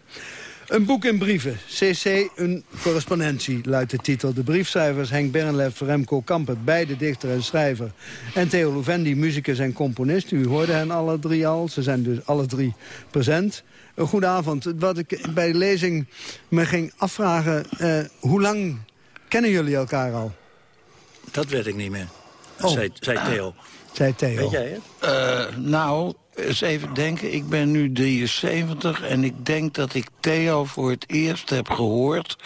Een boek in brieven, CC, een correspondentie, luidt de titel. De briefschrijvers Henk Bernlef, Remco Kampert, beide dichter en schrijver. En Theo Louvendi, muzikus en componist. U hoorde hen alle drie al, ze zijn dus alle drie present. Een goede avond. Wat ik bij de lezing me ging afvragen, eh, hoe lang kennen jullie elkaar al?
Dat weet ik niet meer.
Oh.
Zei, zei Theo.
Zei Theo.
Weet jij het? Eh, nou, eens even denken. Ik ben nu 73 en ik denk dat ik Theo voor het eerst heb gehoord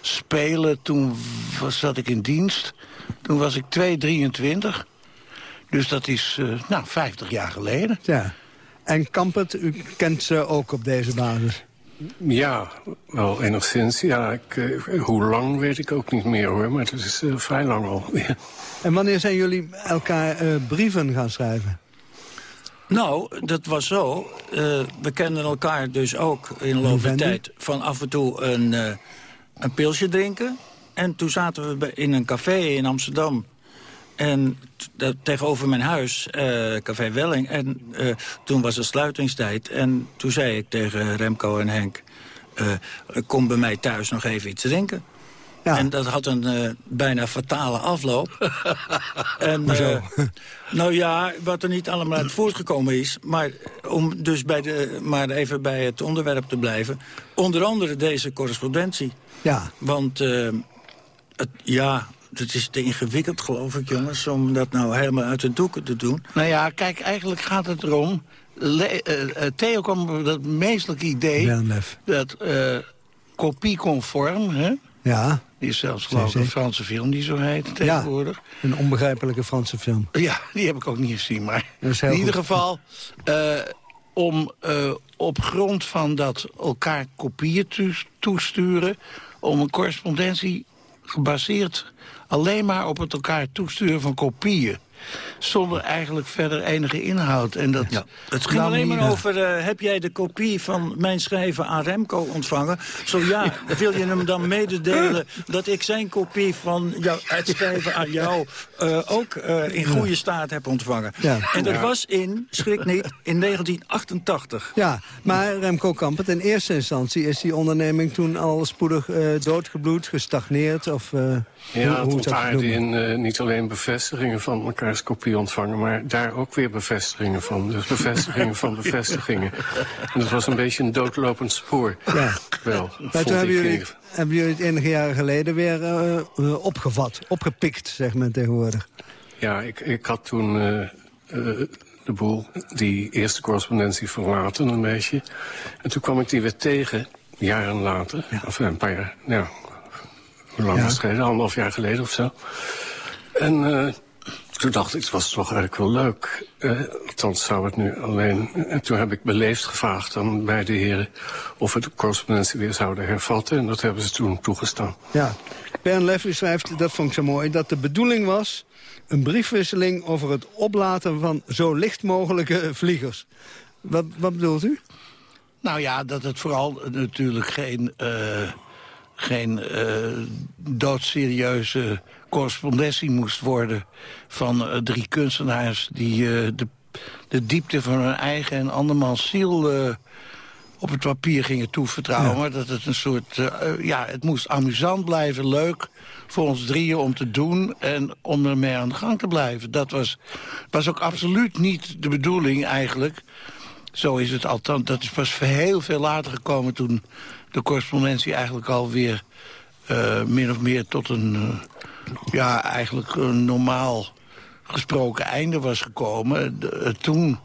spelen. Toen was, zat ik in dienst. Toen was ik 223. Dus dat is, eh, nou, 50 jaar geleden.
Ja. En Kampert, u kent ze ook op deze basis?
Ja, wel enigszins. Ja, ik, eh, hoe lang weet ik ook niet meer hoor, maar het is eh, vrij lang al. Ja.
En wanneer zijn jullie elkaar eh, brieven gaan schrijven?
Nou, dat was zo. Eh, we kenden elkaar dus ook in de loop der
Louvendi?
tijd... van af en toe een, eh, een pilsje drinken. En toen zaten we in een café in Amsterdam...
En tegenover mijn huis, eh, Café Welling. En eh, toen was het sluitingstijd. En toen zei ik tegen Remco en Henk... eh, kom bij mij thuis nog even iets drinken. En dat had een bijna fatale afloop. en, nou ja, wat er niet allemaal uit voortgekomen is. Maar om dus bij de, maar even bij het onderwerp te blijven. Onder andere deze correspondentie.
Ja.
Want het, ja, het is te ingewikkeld geloof ik jongens... om dat nou helemaal uit de doeken te doen.
Nou ja, kijk, eigenlijk gaat het erom... Le- eh, eh, Theo kwam op dat meestelijke idee... Dat eh kopieconform, hè?
Ja.
Die is zelfs geloof ik een Franse film die zo heet tegenwoordig.
Een onbegrijpelijke Franse film.
Ja, die heb ik ook niet gezien. Maar in ieder geval, eh, om eh, op grond van dat elkaar kopieën toes- toesturen... om een correspondentie gebaseerd alleen maar op het elkaar toesturen van kopieën. Zonder eigenlijk verder enige inhoud. En dat
Het ging alleen maar over, eh, heb jij de kopie van mijn schrijven aan Remco ontvangen? Zo ja, wil je hem dan mededelen dat ik zijn kopie van jou, het schrijven aan jou eh, ook eh, in goede staat heb ontvangen?
Ja.
En dat
Ja.
was in, schrik niet, in 1988.
Ja, maar Remco Kampert, in eerste instantie is die onderneming toen al spoedig eh, doodgebloed, gestagneerd? Of, eh, hoe,
Ja, het
hoe
ontaarde
noemen?
in niet alleen bevestigingen van elkaars kopie ontvangen... maar daar ook weer bevestigingen van. Dus bevestigingen van bevestigingen. En dat was een beetje een doodlopend spoor.
Ja.
Wel,
Maar toen hebben jullie, hebben jullie het enige jaren geleden weer eh, eh, opgevat, opgepikt, zegt men tegenwoordig.
Ja, ik, ik had toen eh, eh, de boel, die eerste correspondentie verlaten een beetje. En toen kwam ik die weer tegen, jaren later. Of een paar jaar, nou, hoe lang
Ja.
was het geleden? Anderhalf jaar geleden of zo. En eh, toen dacht ik, het was toch eigenlijk wel leuk. Eh, althans zou het nu alleen... En toen heb ik beleefd gevraagd aan beide heren... of we de correspondentie weer zouden hervatten. En dat hebben ze toen toegestaan.
Ja. Bern Leffy schrijft, dat vond ik zo mooi, dat de bedoeling was... een briefwisseling over het oplaten van zo licht mogelijke vliegers. Wat, wat bedoelt u?
Nou ja, dat het vooral natuurlijk geen, eh, geen eh, doodserieuze correspondentie moest worden... van eh, drie kunstenaars die eh, de, de diepte van hun eigen en andermans ziel... eh, op het papier gingen toevertrouwen.
Ja.
Maar dat het een soort... ja, het moest amusant blijven, leuk voor ons drieën om te doen... en om ermee aan de gang te blijven. Dat was, was ook absoluut niet de bedoeling eigenlijk... Zo is het althans. Dat is pas heel veel later gekomen toen de correspondentie eigenlijk alweer eh min of meer tot een, ja, eigenlijk een normaal gesproken einde was gekomen. De- eh, toen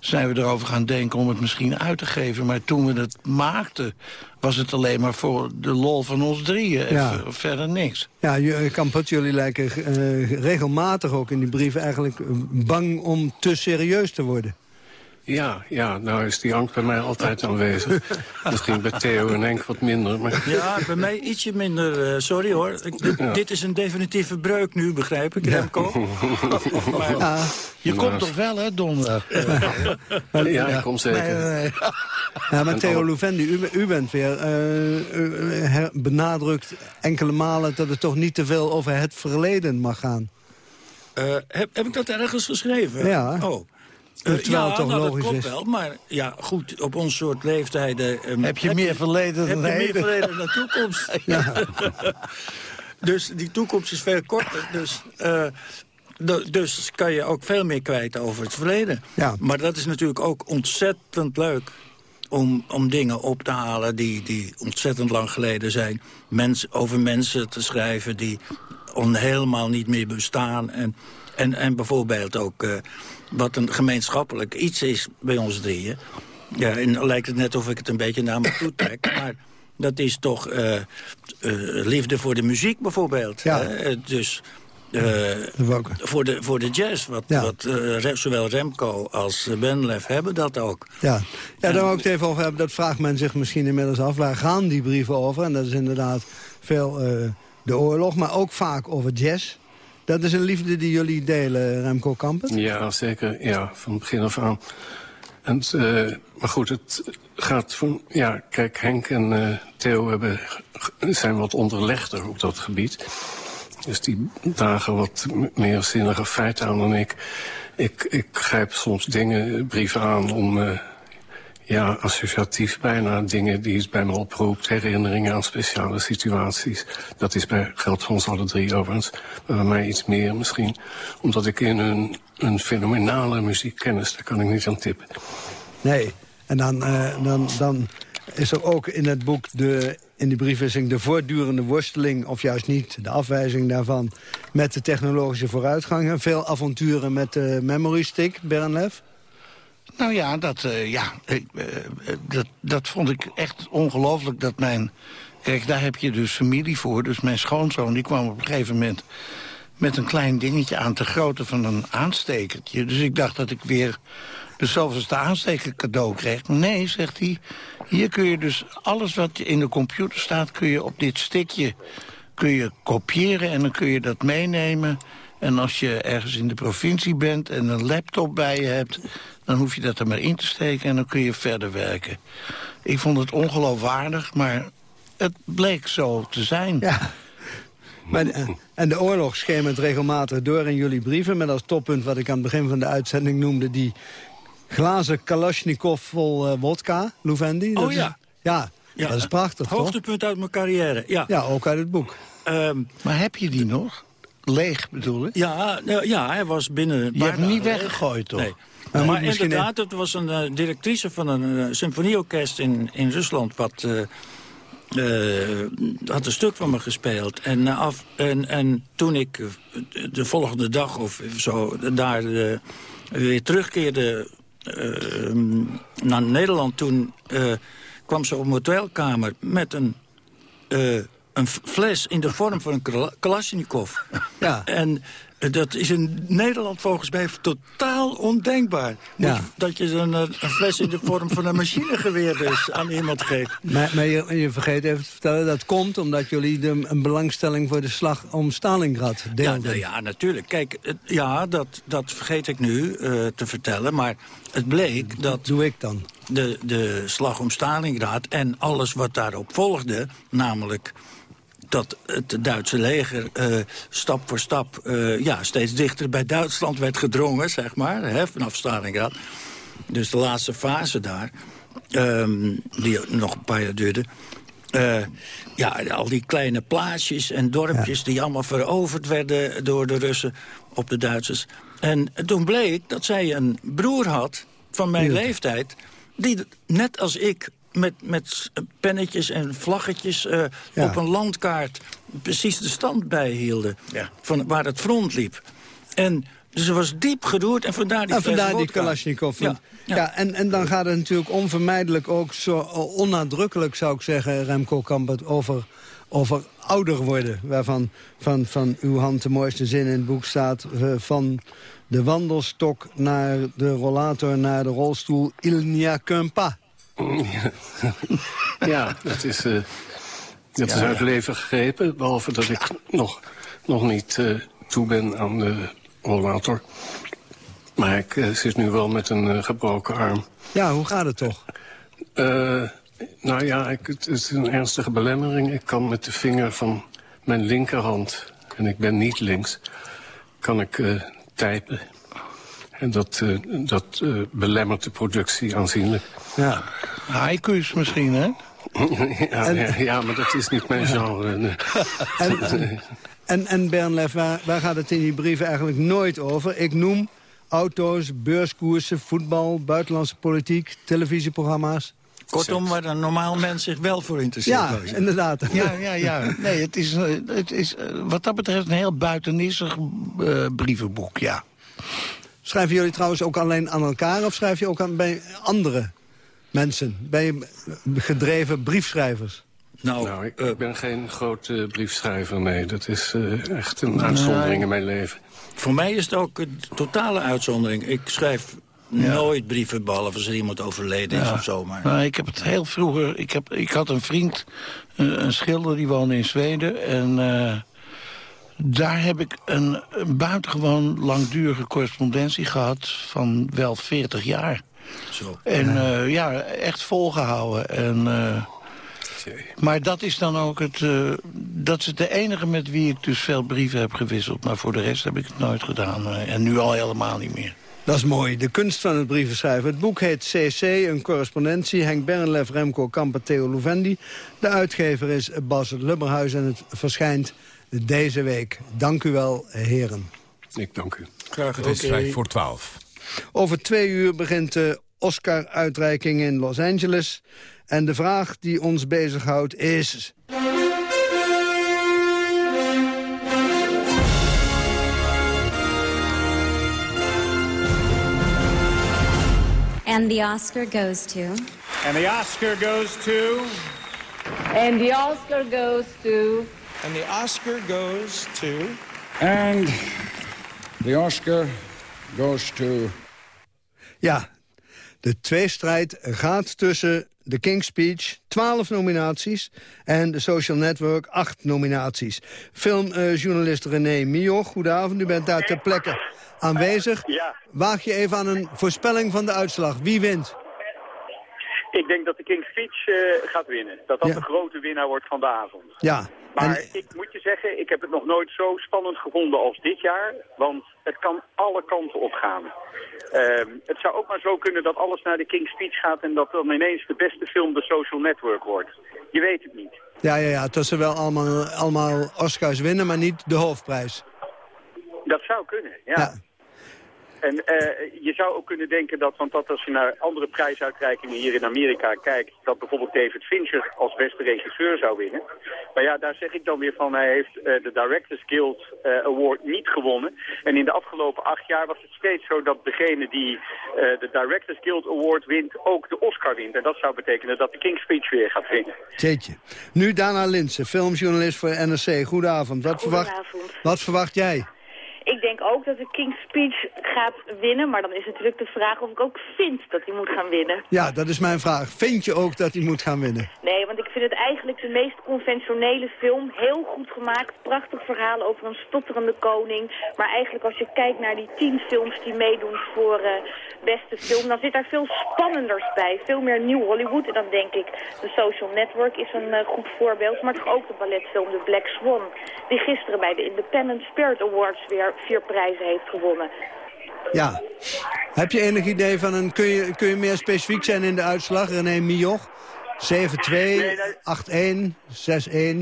zijn we erover gaan denken om het misschien uit te geven. Maar toen we het maakten, was het alleen maar voor de lol van ons drieën. En
Ja.
ver- verder niks.
Ja, ju- Kampert, jullie lijken eh, regelmatig ook in die brieven eigenlijk eh, bang om te serieus te worden.
Ja, ja, nou is die angst bij mij altijd aanwezig. Misschien bij Theo en Henk wat minder. Maar...
Ja, bij mij ietsje minder. eh, sorry hoor. Ik- dit,
Ja.
dit is een definitieve breuk nu, begrijp ik, Remco. Maar-
Ja, je
Nou,
komt toch wel, hè, donderdag?
Ja, ik kom zeker.
Nee, nee, nee.
Ja, maar Theo Louvendi, u, u bent weer eh, u- u her- benadrukt enkele malen... dat het toch niet te veel over het verleden mag gaan.
Eh, heb, heb ik dat ergens geschreven?
Ja.
Oh. Eh, ja,
toch
nou, dat klopt
is.
wel. Maar ja, goed, op ons soort leeftijden... ehm,
Heb je meer verleden
heb
dan
je meer verleden dan toekomst. dus die toekomst is veel korter. Dus, eh, du- dus kan je ook veel meer kwijt over het verleden.
Ja.
Maar dat is natuurlijk ook ontzettend leuk... Om, om dingen op te halen die, die ontzettend lang geleden zijn. Mens, over mensen te schrijven die on, helemaal niet meer bestaan. En, en, en bijvoorbeeld ook eh, wat een gemeenschappelijk iets is bij ons drieën. Ja, en dan lijkt het net of ik het een beetje naar me toe trek. Maar dat is toch eh, eh, liefde voor de muziek bijvoorbeeld.
Ja.
Eh, dus voor, de, voor de jazz, wat,
Ja.
wat zowel Remco als Benlef hebben dat ook.
Ja, ja daar wou ik het even over hebben. Dat vraagt men zich misschien inmiddels af. Waar gaan die brieven over? En dat is inderdaad veel de oorlog, maar ook vaak over jazz. Dat is een liefde die jullie delen, Remco Kampen.
Ja, zeker. Ja, van begin af aan. En, eh, maar goed, het gaat van... Ja, kijk, Henk en eh, Theo hebben, zijn wat onderlegder op dat gebied. is die dagen wat meer zinnige feiten aan dan ik. Ik, ik grijp soms dingen, brieven aan om... ja, associatief bijna dingen die het bij me oproept. Herinneringen aan speciale situaties. Dat is bij, geldt voor ons alle drie overigens. Maar bij mij iets meer misschien. Omdat ik in een, een fenomenale muziekkennis, daar kan ik niet aan tippen.
Nee, en dan, uh, dan, dan is er ook in het boek de, in die briefwisseling... de voortdurende worsteling, of juist niet, de afwijzing daarvan... met de technologische vooruitgang. Veel avonturen met de memory stick, Bernlef.
Nou ja, dat, uh, ja ik, uh, dat, dat vond ik echt ongelooflijk dat mijn... Kijk, daar heb je dus familie voor. Dus mijn schoonzoon die kwam op een gegeven moment met een klein dingetje aan te grootte van een aanstekertje. Dus ik dacht dat ik weer de zoveelste aansteker cadeau kreeg. Nee, zegt hij, hier kun je dus alles wat in de computer staat... kun je op dit stickje kun je kopiëren en dan kun je dat meenemen. En als je ergens in de provincie bent en een laptop bij je hebt... dan hoef je dat er maar in te steken en dan kun je verder werken. Ik vond het ongeloofwaardig, maar het bleek zo te zijn.
Ja. Maar, en de oorlog schemert regelmatig door in jullie brieven... met als toppunt wat ik aan het begin van de uitzending noemde... die glazen Kalashnikov vol uh, wodka, Louvendi.
Oh ja.
Is, ja. ja. dat is prachtig,
Hoogtepunt uit mijn carrière, ja.
Ja, ook uit het boek.
Um,
maar heb je die nog? Leeg bedoel ik?
Ja, ja hij was binnen...
Je hebt hem niet weggegooid, toch?
Nee. Maar, maar inderdaad, het was een uh, directrice van een uh, symfonieorkest in, in Rusland... wat uh, had een stuk van me gespeeld. En, af, en, en toen ik de volgende dag of zo daar weer terugkeerde naar Nederland... toen kwam ze op mijn hotelkamer met een een fles in de vorm van een Kalashnikov. Ja. En eh, dat is in Nederland volgens mij totaal ondenkbaar. Ja. Dat je een, eh, een, fles in de vorm van een machinegeweer dus aan iemand geeft.
Maar, maar je, je, vergeet even te vertellen, dat komt omdat jullie de, een belangstelling voor de slag om Stalingrad deelden.
Ja, nou ja natuurlijk. Kijk, ja, dat, dat vergeet ik nu uh, te vertellen, maar het bleek dat...
doe ik dan?
De, de slag om Stalingrad en alles wat daarop volgde, namelijk dat het Duitse leger uh, stap voor stap uh, ja, steeds dichter bij Duitsland werd gedrongen, zeg maar, hè, vanaf Stalingrad. Dus de laatste fase daar, um, die nog een paar jaar duurde... Uh, ja, al die kleine plaatsjes en dorpjes die allemaal veroverd werden door de Russen op de Duitsers. En toen bleek dat zij een broer had van mijn leeftijd... die net als ik met, met pennetjes en vlaggetjes uh, op een landkaart... precies de stand bijhielden van waar het front liep. En dus er was diep gedoerd en vandaar die,
en vandaar die Kalashnikov. Ja, ja. en, en dan gaat het natuurlijk onvermijdelijk ook zo onnadrukkelijk, zou ik zeggen, Remco Kampert, over, over ouder worden. Waarvan van, van uw hand de mooiste zin in het boek staat. Uh, van de wandelstok naar de rollator, naar de rolstoel. Il n'y a qu'un pas.
ja, dat is, uh, dat is uit leven gegrepen. Behalve dat ik nog, nog niet uh, toe ben aan de rollator. Maar ik uh, zit nu wel met een gebroken arm.
Ja, hoe gaat het toch?
nou ja, ik, het is een ernstige belemmering. Ik kan met de vinger van mijn linkerhand, en ik ben niet links, kan ik typen. En dat, uh, dat uh, belemmert de productie aanzienlijk.
Ja, haiku's misschien, hè?
ja, en... ja, maar dat is niet mijn genre.
en, en, en Bernlef, waar, waar gaat het in die brieven eigenlijk nooit over? Ik noem auto's, beurskoersen, voetbal, buitenlandse politiek, televisieprogramma's.
Kortom, waar een normaal mens zich wel voor interesseert.
Ja, inderdaad.
Ja, ja, ja. Nee, het is, eh, het is wat dat betreft een heel buitenissig uh, brievenboek, ja.
Schrijven jullie trouwens ook alleen aan elkaar... of schrijf je ook aan, bij andere mensen? Ben je gedreven briefschrijvers?
Nou, nou ik uh, ben geen grote briefschrijver, nee. Dat is uh, echt een uitzondering in mijn leven.
Voor mij is het ook een totale uitzondering. Ik schrijf ja. nooit brieven, behalve als er iemand overleden is of zo. Maar...
Nou, ik heb het heel vroeger... Ik, heb, ik had een vriend, een, een schilder, die woonde in Zweden... en uh, daar heb ik een, een buitengewoon langdurige correspondentie gehad van wel 40 jaar.
Zo.
En uh, ja, echt volgehouden. En uh, Maar dat is dan ook het... Uh, dat is de enige met wie ik dus veel brieven heb gewisseld. Maar voor de rest heb ik het nooit gedaan. Uh, en nu al helemaal niet meer.
Dat is mooi. De kunst van het brieven schrijven. Het boek heet CC, een correspondentie. Henk Bernlef, Remco Kamper, Theo Louvendi. De uitgever is Bas Lubberhuis en het verschijnt deze week. Dank u wel, heren.
Ik dank u.
Graag Het is vijf voor twaalf.
Over twee uur begint de Oscar-uitreiking in Los Angeles. En de vraag die ons bezighoudt is...
And the Oscar goes to...
And the Oscar goes to...
And the Oscar goes to...
And the Oscar goes to...
And the Oscar goes to...
Ja, de tweestrijd gaat tussen The King's Speech, 12 nominaties... en The Social Network, 8 nominaties. Filmjournalist uh, René Mioch, goedenavond. U bent daar ter plekke aanwezig.
Ja.
Waag je even aan een voorspelling van de uitslag. Wie wint?
Ik denk dat de King's Speech uh, gaat winnen. Dat dat
Ja.
de grote winnaar wordt van de avond.
Ja,
Maar
en-
ik moet je zeggen, ik heb het nog nooit zo spannend gevonden als dit jaar. Want het kan alle kanten opgaan. Ehm, het zou ook maar zo kunnen dat alles naar de King's Speech gaat... en dat dan ineens de beste film de Social Network wordt. Je weet het niet.
ja, ja, ja, dat ze wel allemaal, allemaal Oscars winnen, maar niet de hoofdprijs.
Dat zou kunnen, ja. En eh, je zou ook kunnen denken dat, want dat als je naar andere prijsuitreikingen hier in Amerika kijkt, dat bijvoorbeeld David Fincher als beste regisseur zou winnen. Maar ja, daar zeg ik dan weer van, hij heeft eh, de Directors Guild eh, Award niet gewonnen. En in de afgelopen acht jaar was het steeds zo dat degene die eh, de Directors Guild Award wint, ook de Oscar wint. En dat zou betekenen dat de King's Speech weer gaat winnen.
Jeetje. Nu Dana Linsen, filmjournalist voor NRC. Goedenavond. Wat, verwacht,
Goedenavond.
wat verwacht jij?
Ik denk ook dat de King's Speech gaat winnen, maar dan is natuurlijk de vraag of ik ook vind dat hij moet gaan winnen.
Ja, dat is mijn vraag. Vind je ook dat hij moet gaan winnen?
Nee, want ik vind het eigenlijk de meest conventionele film. Heel goed gemaakt, prachtig verhaal over een stotterende koning. Maar eigenlijk als je kijkt naar die tien films die meedoen voor eh, beste film, dan zit daar veel spannenders bij. Veel meer nieuw Hollywood. En dan denk ik, The Social Network is een eh, goed voorbeeld. Maar toch ook de balletfilm The Black Swan, die gisteren bij de Independent Spirit Awards weer vier prijzen heeft gewonnen.
Ja. Heb je enig idee van een... Kun je, kun je meer specifiek zijn in de uitslag? René Mioch? 7-2, 8-1, 6-1.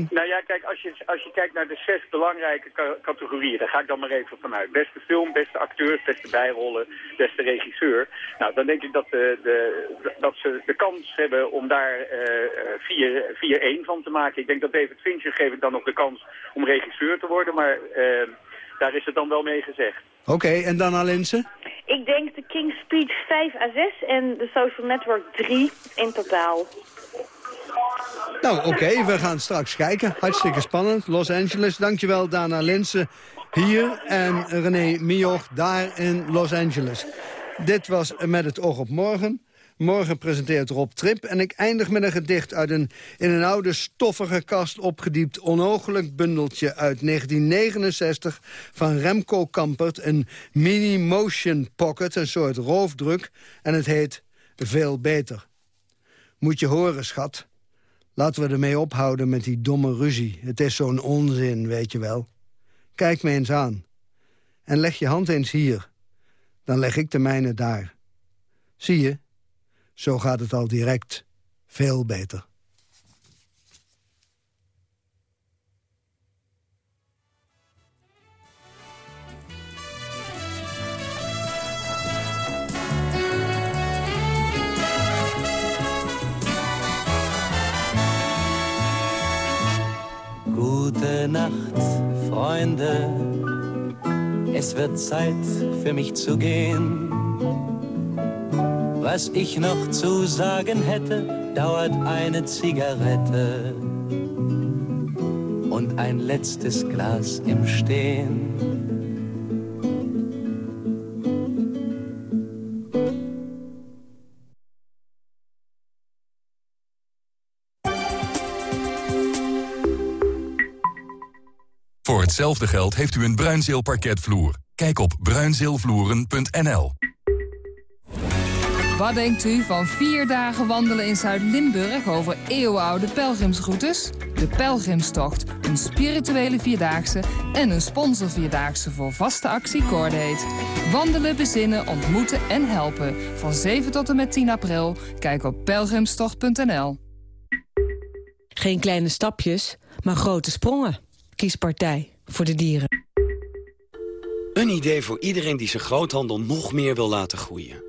Nou ja, kijk, als je, als je kijkt naar de zes belangrijke ca- categorieën, daar ga ik dan maar even vanuit. Beste film, beste acteurs, beste bijrollen, beste regisseur. Nou, dan denk ik dat, de, de, dat ze de kans hebben om daar eh, eh, 4 4-1 van te maken. Ik denk dat David Fincher geef ik dan nog de kans om regisseur te worden, maar eh, daar is het dan wel mee gezegd.
Oké, en dan Alinse?
Ik denk de King's Speech 5 à 6 en de Social Network 3 in totaal.
Nou, oké, we gaan straks kijken. Hartstikke spannend. Los Angeles, dankjewel Dana Linsen hier en René Mioch daar in Los Angeles. Dit was Met het oog op morgen. Morgen presenteert Rob Trip en ik eindig met een gedicht uit een in een oude stoffige kast opgediept onogelijk bundeltje uit 1969 van Remco Kampert, een mini motion pocket, een soort roofdruk en het heet Veel Beter. Moet je horen, schat. Laten we ermee ophouden met die domme ruzie. Het is zo'n onzin, weet je wel. Kijk me eens aan. En leg je hand eens hier. Dan leg ik de mijne daar. Zie je? Zo gaat het al direct veel beter.
Gute Nacht, Freunde. Es wird Zeit für mich zu gehen. Was ich noch zu sagen hätte, dauert eine Zigarette und ein letztes Glas im Stehen.
Voor hetzelfde geld heeft u een Bruinzeel parketvloer. Kijk op bruinzeelvloeren.nl.
Wat denkt u van vier dagen wandelen in Zuid-Limburg over eeuwenoude pelgrimsroutes? De Pelgrimstocht, een spirituele vierdaagse en een sponsorvierdaagse voor vaste actie Cordate. Wandelen, bezinnen, ontmoeten en helpen. Van 7 tot en met 10 april. Kijk op pelgrimstocht.nl.
Geen kleine stapjes, maar grote sprongen. Kies partij voor de dieren.
Een idee voor iedereen die zijn groothandel nog meer wil laten groeien.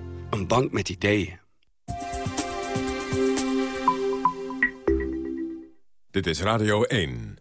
Een bank met ideeën.
Dit is Radio 1.